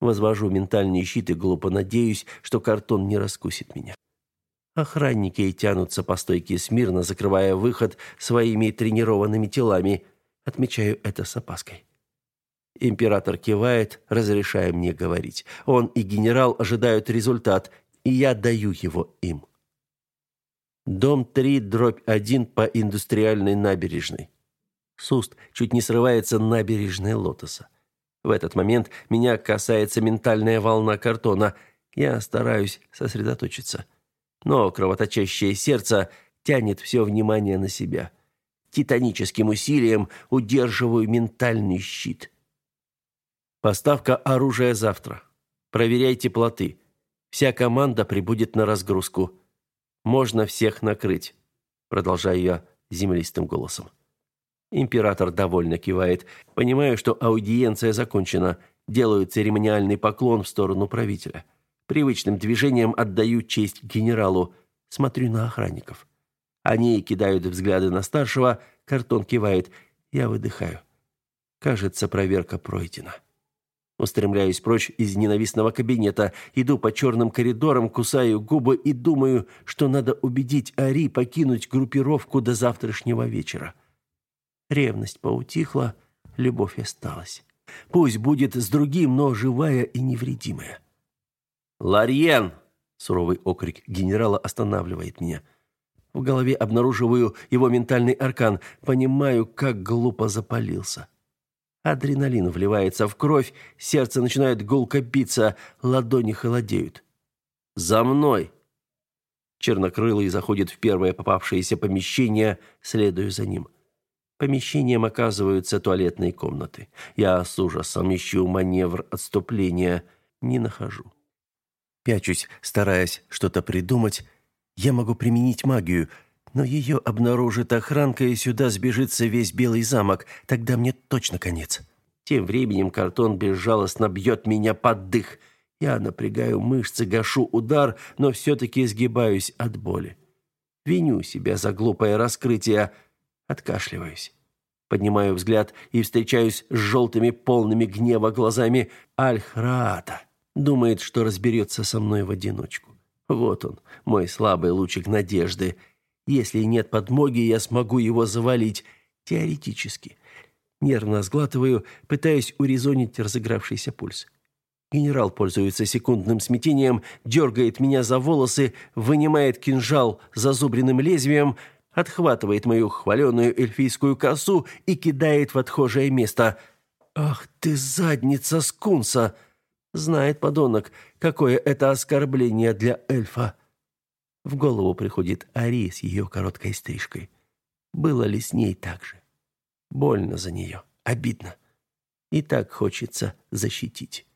Возвожу ментальный щит и глупо надеюсь, что картон не раскусит меня. Охранники тянутся по стойке смирно, закрывая выход своими тренированными телами. Отмечаю это с опаской. Император кивает, разрешая мне говорить. Он и генерал ожидают результат, и я даю его им. Дом 3, дробь 1 по индустриальной набережной. Суст чуть не срывается набережной лотоса. В этот момент меня касается ментальная волна картона. Я стараюсь сосредоточиться. Но кровоточащее сердце тянет все внимание на себя. Титаническим усилием удерживаю ментальный щит. Поставка оружия завтра. Проверяйте плоты. Вся команда прибудет на разгрузку. Можно всех накрыть, продолжаю я землистым голосом. Император довольно кивает. Понимаю, что аудиенция закончена. Делаю церемониальный поклон в сторону правителя. Привычным движением отдаю честь генералу. Смотрю на охранников. Они кидают взгляды на старшего, картон кивает. Я выдыхаю. Кажется, проверка пройдена. Устремляюсь прочь из ненавистного кабинета, иду по черным коридорам, кусаю губы и думаю, что надо убедить Ари покинуть группировку до завтрашнего вечера. Ревность поутихла, любовь осталась. Пусть будет с другим, но живая и невредимая. «Ларьен!» — суровый окрик генерала останавливает меня. В голове обнаруживаю его ментальный аркан, понимаю, как глупо запалился. Адреналин вливается в кровь, сердце начинает гулко биться, ладони холодеют. «За мной!» Чернокрылый заходит в первое попавшееся помещение, следую за ним. Помещением оказываются туалетные комнаты. Я с ужасом ищу маневр отступления, не нахожу. Пячусь, стараясь что-то придумать. Я могу применить магию, но ее обнаружит охранка, и сюда сбежится весь Белый замок. Тогда мне точно конец. Тем временем картон безжалостно бьет меня под дых. Я напрягаю мышцы, гашу удар, но все-таки сгибаюсь от боли. Виню себя за глупое раскрытие. Откашливаюсь. Поднимаю взгляд и встречаюсь с желтыми, полными гнева глазами Аль-Храата. Думает, что разберется со мной в одиночку. Вот он, мой слабый лучик надежды — если нет подмоги, я смогу его завалить. Теоретически. Нервно сглатываю, пытаясь урезонить разыгравшийся пульс. Генерал пользуется секундным смятением, дергает меня за волосы, вынимает кинжал зазубренным лезвием, отхватывает мою хваленую эльфийскую косу и кидает в отхожее место. «Ах ты, задница скунса!» Знает подонок, какое это оскорбление для эльфа. В голову приходит Ари с ее короткой стрижкой. Было ли с ней так же? Больно за нее, обидно. И так хочется защитить.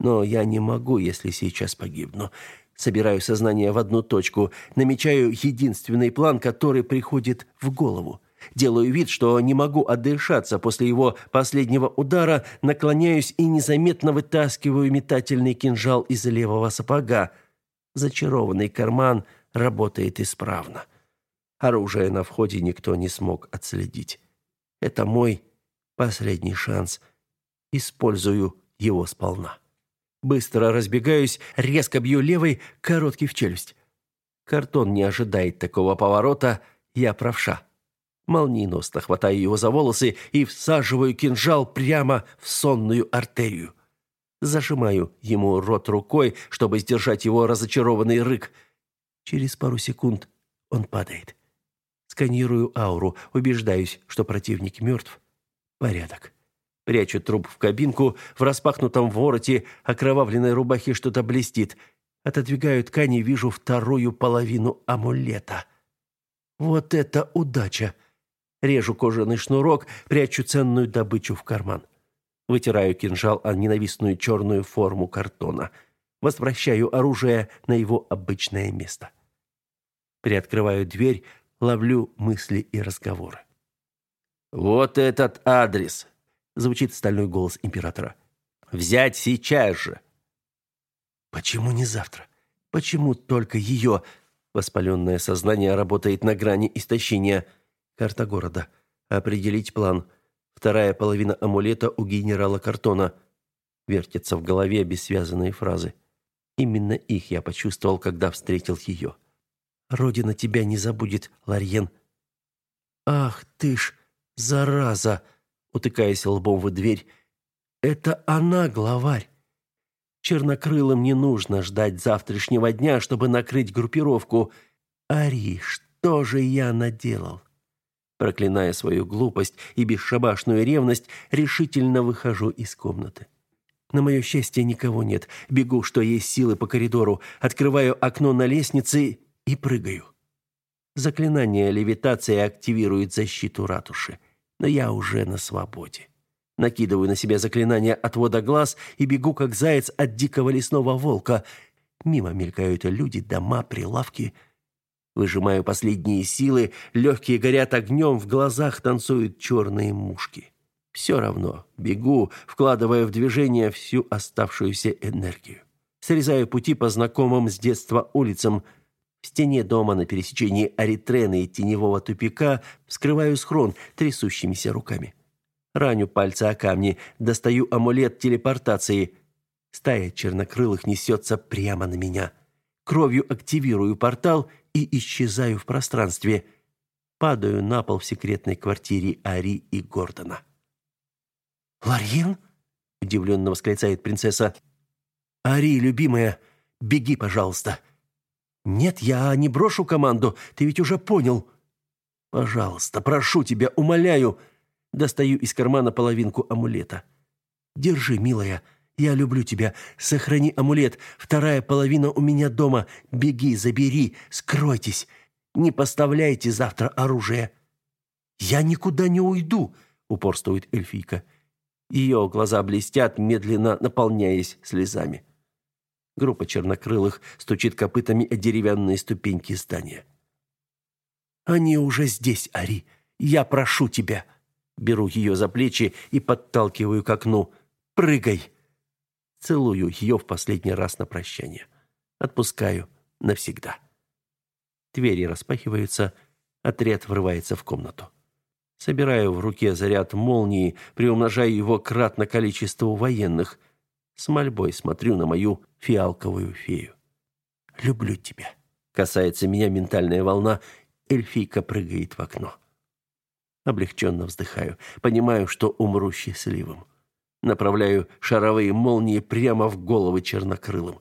Но я не могу, если сейчас погибну. Собираю сознание в одну точку, намечаю единственный план, который приходит в голову. Делаю вид, что не могу отдышаться после его последнего удара, наклоняюсь и незаметно вытаскиваю метательный кинжал из левого сапога. Зачарованный карман работает исправно. Оружие на входе никто не смог отследить. Это мой последний шанс. Использую его сполна. Быстро разбегаюсь, резко бью левой, короткий в челюсть. Картон не ожидает такого поворота, я правша. Молниеносно хватаю его за волосы и всаживаю кинжал прямо в сонную артерию. Зажимаю ему рот рукой, чтобы сдержать его разочарованный рык. Через пару секунд он падает. Сканирую ауру, убеждаюсь, что противник мертв. Порядок. Прячу труп в кабинку, в распахнутом вороте окровавленной рубахи что-то блестит. Отодвигаю ткань и вижу вторую половину амулета. Вот это удача! Режу кожаный шнурок, прячу ценную добычу в карман. Вытираю кинжал о ненавистную черную форму картона. Возвращаю оружие на его обычное место. Приоткрываю дверь, ловлю мысли и разговоры. «Вот этот адрес!» звучит стальной голос императора. Взять сейчас же. Почему не завтра? Почему только ее? Воспаленное сознание работает на грани истощения. Карта города. Определить план. Вторая половина амулета у генерала Картона. Вертятся в голове бессвязанные фразы. Именно их я почувствовал, когда встретил ее. Родина тебя не забудет, Ларьен. Ах ты ж, зараза, утыкаясь лбом в дверь. Это она, главарь. Чернокрылым не нужно ждать завтрашнего дня, чтобы накрыть группировку. Ари, что же я наделал? Проклиная свою глупость и бесшабашную ревность, решительно выхожу из комнаты. На мое счастье никого нет. Бегу, что есть силы по коридору, открываю окно на лестнице и прыгаю. Заклинание левитации активирует защиту ратуши но я уже на свободе. Накидываю на себя заклинание отвода глаз и бегу, как заяц от дикого лесного волка. Мимо мелькают люди, дома, прилавки. Выжимаю последние силы, легкие горят огнем, в глазах танцуют черные мушки. Все равно бегу, вкладывая в движение всю оставшуюся энергию. Срезаю пути по знакомым с детства улицам – в стене дома на пересечении Аритрены и теневого тупика вскрываю схрон трясущимися руками. Раню пальцы о камни, достаю амулет телепортации. Стая чернокрылых несется прямо на меня. Кровью активирую портал и исчезаю в пространстве. Падаю на пол в секретной квартире Ари и Гордона. «Ларьен?» – удивленно восклицает принцесса. «Ари, любимая, беги, пожалуйста!» Нет, я не брошу команду, ты ведь уже понял. Пожалуйста, прошу тебя, умоляю. Достаю из кармана половинку амулета. Держи, милая. Я люблю тебя. Сохрани амулет. Вторая половина у меня дома. Беги, забери, скройтесь. Не поставляйте завтра оружие. Я никуда не уйду, упорствует эльфийка. Ее глаза блестят, медленно наполняясь слезами. Группа чернокрылых стучит копытами о деревянные ступеньки здания. «Они уже здесь, Ари. Я прошу тебя». Беру ее за плечи и подталкиваю к окну. «Прыгай!» Целую ее в последний раз на прощание. Отпускаю навсегда. Двери распахиваются, отряд врывается в комнату. Собираю в руке заряд молнии, приумножаю его кратно количеству военных – с мольбой смотрю на мою фиалковую фею. «Люблю тебя». Касается меня ментальная волна, эльфийка прыгает в окно. Облегченно вздыхаю, понимаю, что умру счастливым. Направляю шаровые молнии прямо в головы чернокрылым.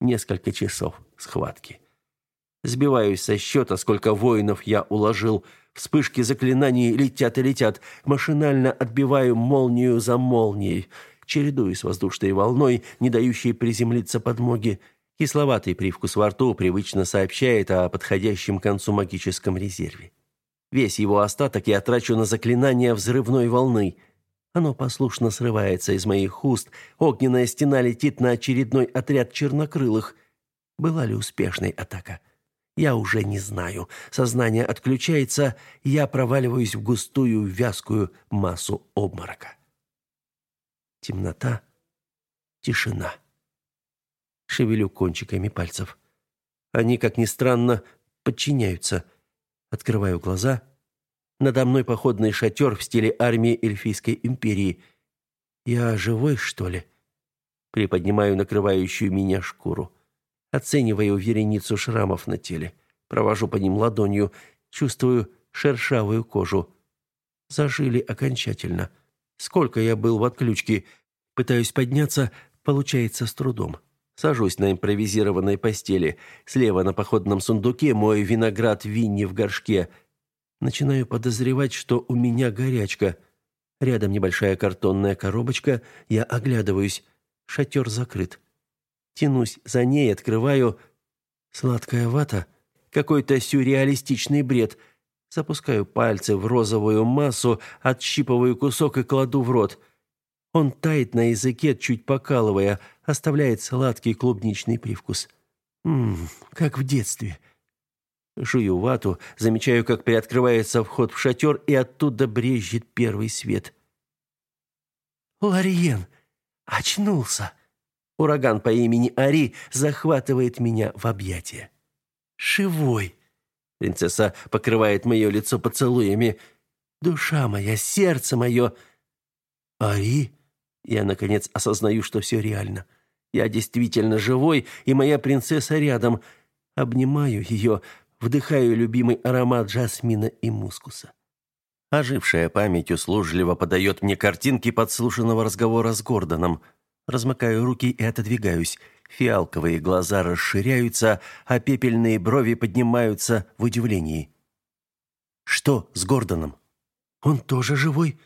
Несколько часов схватки. Сбиваюсь со счета, сколько воинов я уложил. Вспышки заклинаний летят и летят. Машинально отбиваю молнию за молнией — чередуясь воздушной волной, не дающей приземлиться подмоги. Кисловатый привкус во рту привычно сообщает о подходящем концу магическом резерве. Весь его остаток я трачу на заклинание взрывной волны. Оно послушно срывается из моих уст, огненная стена летит на очередной отряд чернокрылых.
Была ли успешной атака? Я уже не знаю. Сознание отключается, я проваливаюсь в густую, вязкую массу обморока. Темнота, тишина. Шевелю кончиками пальцев. Они, как ни странно, подчиняются. Открываю глаза. Надо мной походный шатер в стиле армии Эльфийской империи. Я живой, что ли? Приподнимаю накрывающую меня шкуру. Оцениваю вереницу шрамов на теле. Провожу по ним ладонью. Чувствую шершавую кожу. Зажили окончательно. Сколько я был в отключке. Пытаюсь подняться, получается с трудом. Сажусь на импровизированной постели. Слева на походном сундуке мой виноград Винни в горшке. Начинаю подозревать, что у меня горячка. Рядом небольшая картонная коробочка. Я оглядываюсь. Шатер закрыт. Тянусь за ней, открываю. Сладкая вата. Какой-то сюрреалистичный бред. Запускаю пальцы в розовую массу, отщипываю кусок и кладу в рот. Он тает на языке, чуть покалывая, оставляет сладкий клубничный привкус. Ммм, как в детстве. Жую вату, замечаю, как приоткрывается вход в шатер, и оттуда брезжит первый свет. «Лариен! Очнулся!» Ураган по имени Ари захватывает меня в объятия. «Живой!» Принцесса покрывает мое лицо поцелуями. «Душа моя, сердце мое!» «Ари?» Я, наконец, осознаю, что все реально. Я действительно живой, и моя принцесса рядом. Обнимаю ее, вдыхаю любимый аромат жасмина и мускуса. Ожившая память услужливо подает мне картинки подслушанного разговора с Гордоном – Размыкаю руки и отодвигаюсь. Фиалковые глаза расширяются, а пепельные брови поднимаются в удивлении. Что с Гордоном? Он тоже живой?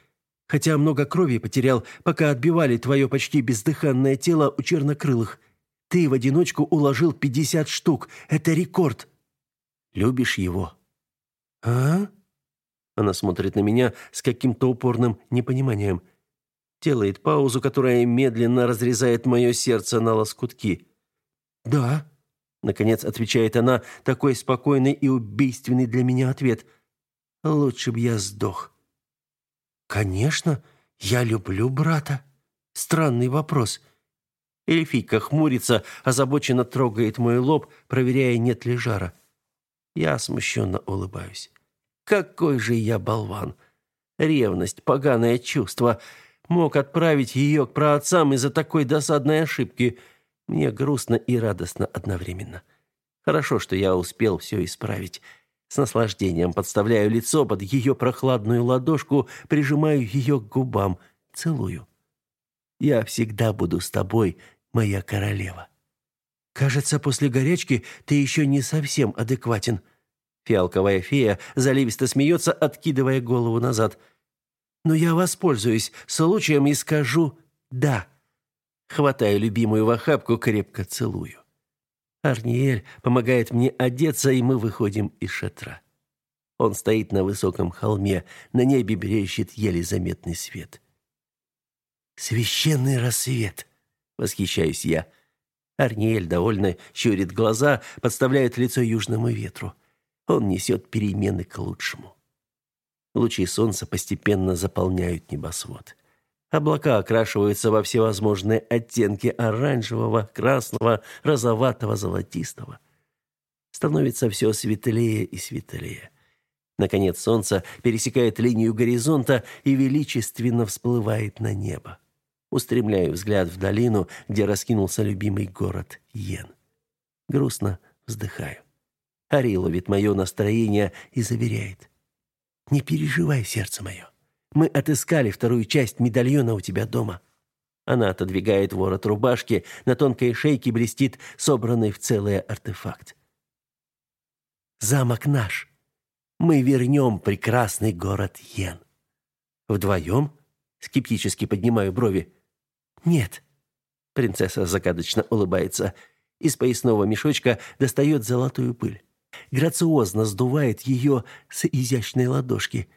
Хотя много крови потерял, пока отбивали твое почти бездыханное тело у чернокрылых. Ты в одиночку уложил пятьдесят штук. Это рекорд. Любишь его? А? Она смотрит на меня с каким-то упорным непониманием делает паузу, которая медленно разрезает мое сердце на лоскутки. «Да», — наконец отвечает она, такой спокойный и убийственный для меня ответ. «Лучше б я сдох». «Конечно, я люблю брата». Странный вопрос. Эльфийка хмурится, озабоченно трогает мой лоб, проверяя, нет ли жара. Я смущенно улыбаюсь. Какой же я болван! Ревность, поганое чувство — мог отправить ее к праотцам из-за такой досадной ошибки. Мне грустно и радостно одновременно. Хорошо, что я успел все исправить. С наслаждением подставляю лицо под ее прохладную ладошку, прижимаю ее к губам, целую. Я всегда буду с тобой, моя королева. Кажется, после горячки ты еще не совсем адекватен. Фиалковая фея заливисто смеется, откидывая голову назад – но я воспользуюсь случаем и скажу «да». Хватаю любимую в охапку, крепко целую. Арниэль помогает мне одеться, и мы выходим из шатра. Он стоит на высоком холме, на небе брещет еле заметный свет. «Священный рассвет!» — восхищаюсь я. Арниэль довольно щурит глаза, подставляет лицо южному ветру. Он несет перемены к лучшему. Лучи солнца постепенно заполняют небосвод. Облака окрашиваются во всевозможные оттенки оранжевого, красного, розоватого, золотистого. Становится все светлее и светлее. Наконец солнце пересекает линию горизонта и величественно всплывает на небо. Устремляю взгляд в долину, где раскинулся любимый город Йен. Грустно вздыхаю. Ари ловит мое настроение и заверяет. Не переживай, сердце мое. Мы отыскали вторую часть медальона у тебя дома. Она отодвигает ворот рубашки, на тонкой шейке блестит собранный в целое артефакт. Замок наш. Мы вернем прекрасный город Йен. Вдвоем? Скептически поднимаю брови. Нет. Принцесса загадочно улыбается. Из поясного мешочка достает золотую пыль грациозно сдувает ее с изящной ладошки.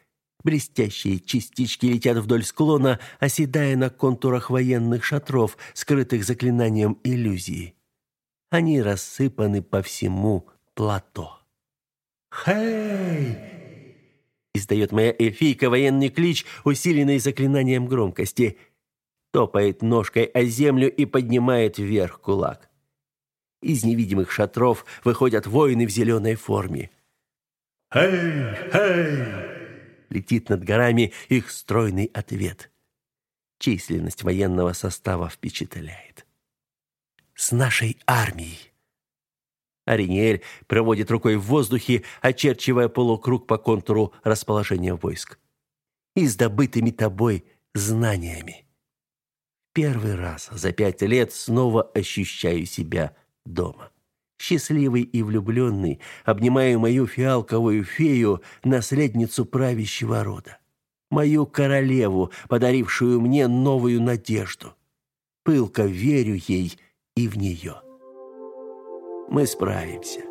Блестящие частички летят вдоль склона, оседая на контурах военных шатров, скрытых заклинанием иллюзии. Они рассыпаны по всему плато. «Хей!» Издает моя эльфийка военный клич, усиленный заклинанием громкости. Топает ножкой о землю и поднимает вверх кулак. Из невидимых шатров выходят воины в зеленой форме. «Хей! Хей!» Летит над горами их стройный ответ. Численность военного состава впечатляет. «С нашей армией!» Ариниэль проводит рукой в воздухе, очерчивая полукруг по контуру расположения войск. И с добытыми тобой знаниями. Первый раз за пять лет снова ощущаю себя дома. Счастливый и влюбленный, обнимаю мою фиалковую фею, наследницу правящего рода. Мою королеву, подарившую мне новую надежду. Пылко верю ей и в нее. Мы справимся,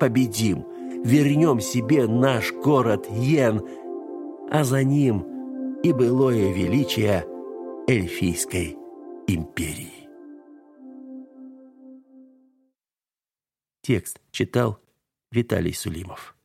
победим, вернем себе наш город Йен, а за ним и былое величие эльфийской империи. Текст читал Виталий Сулимов.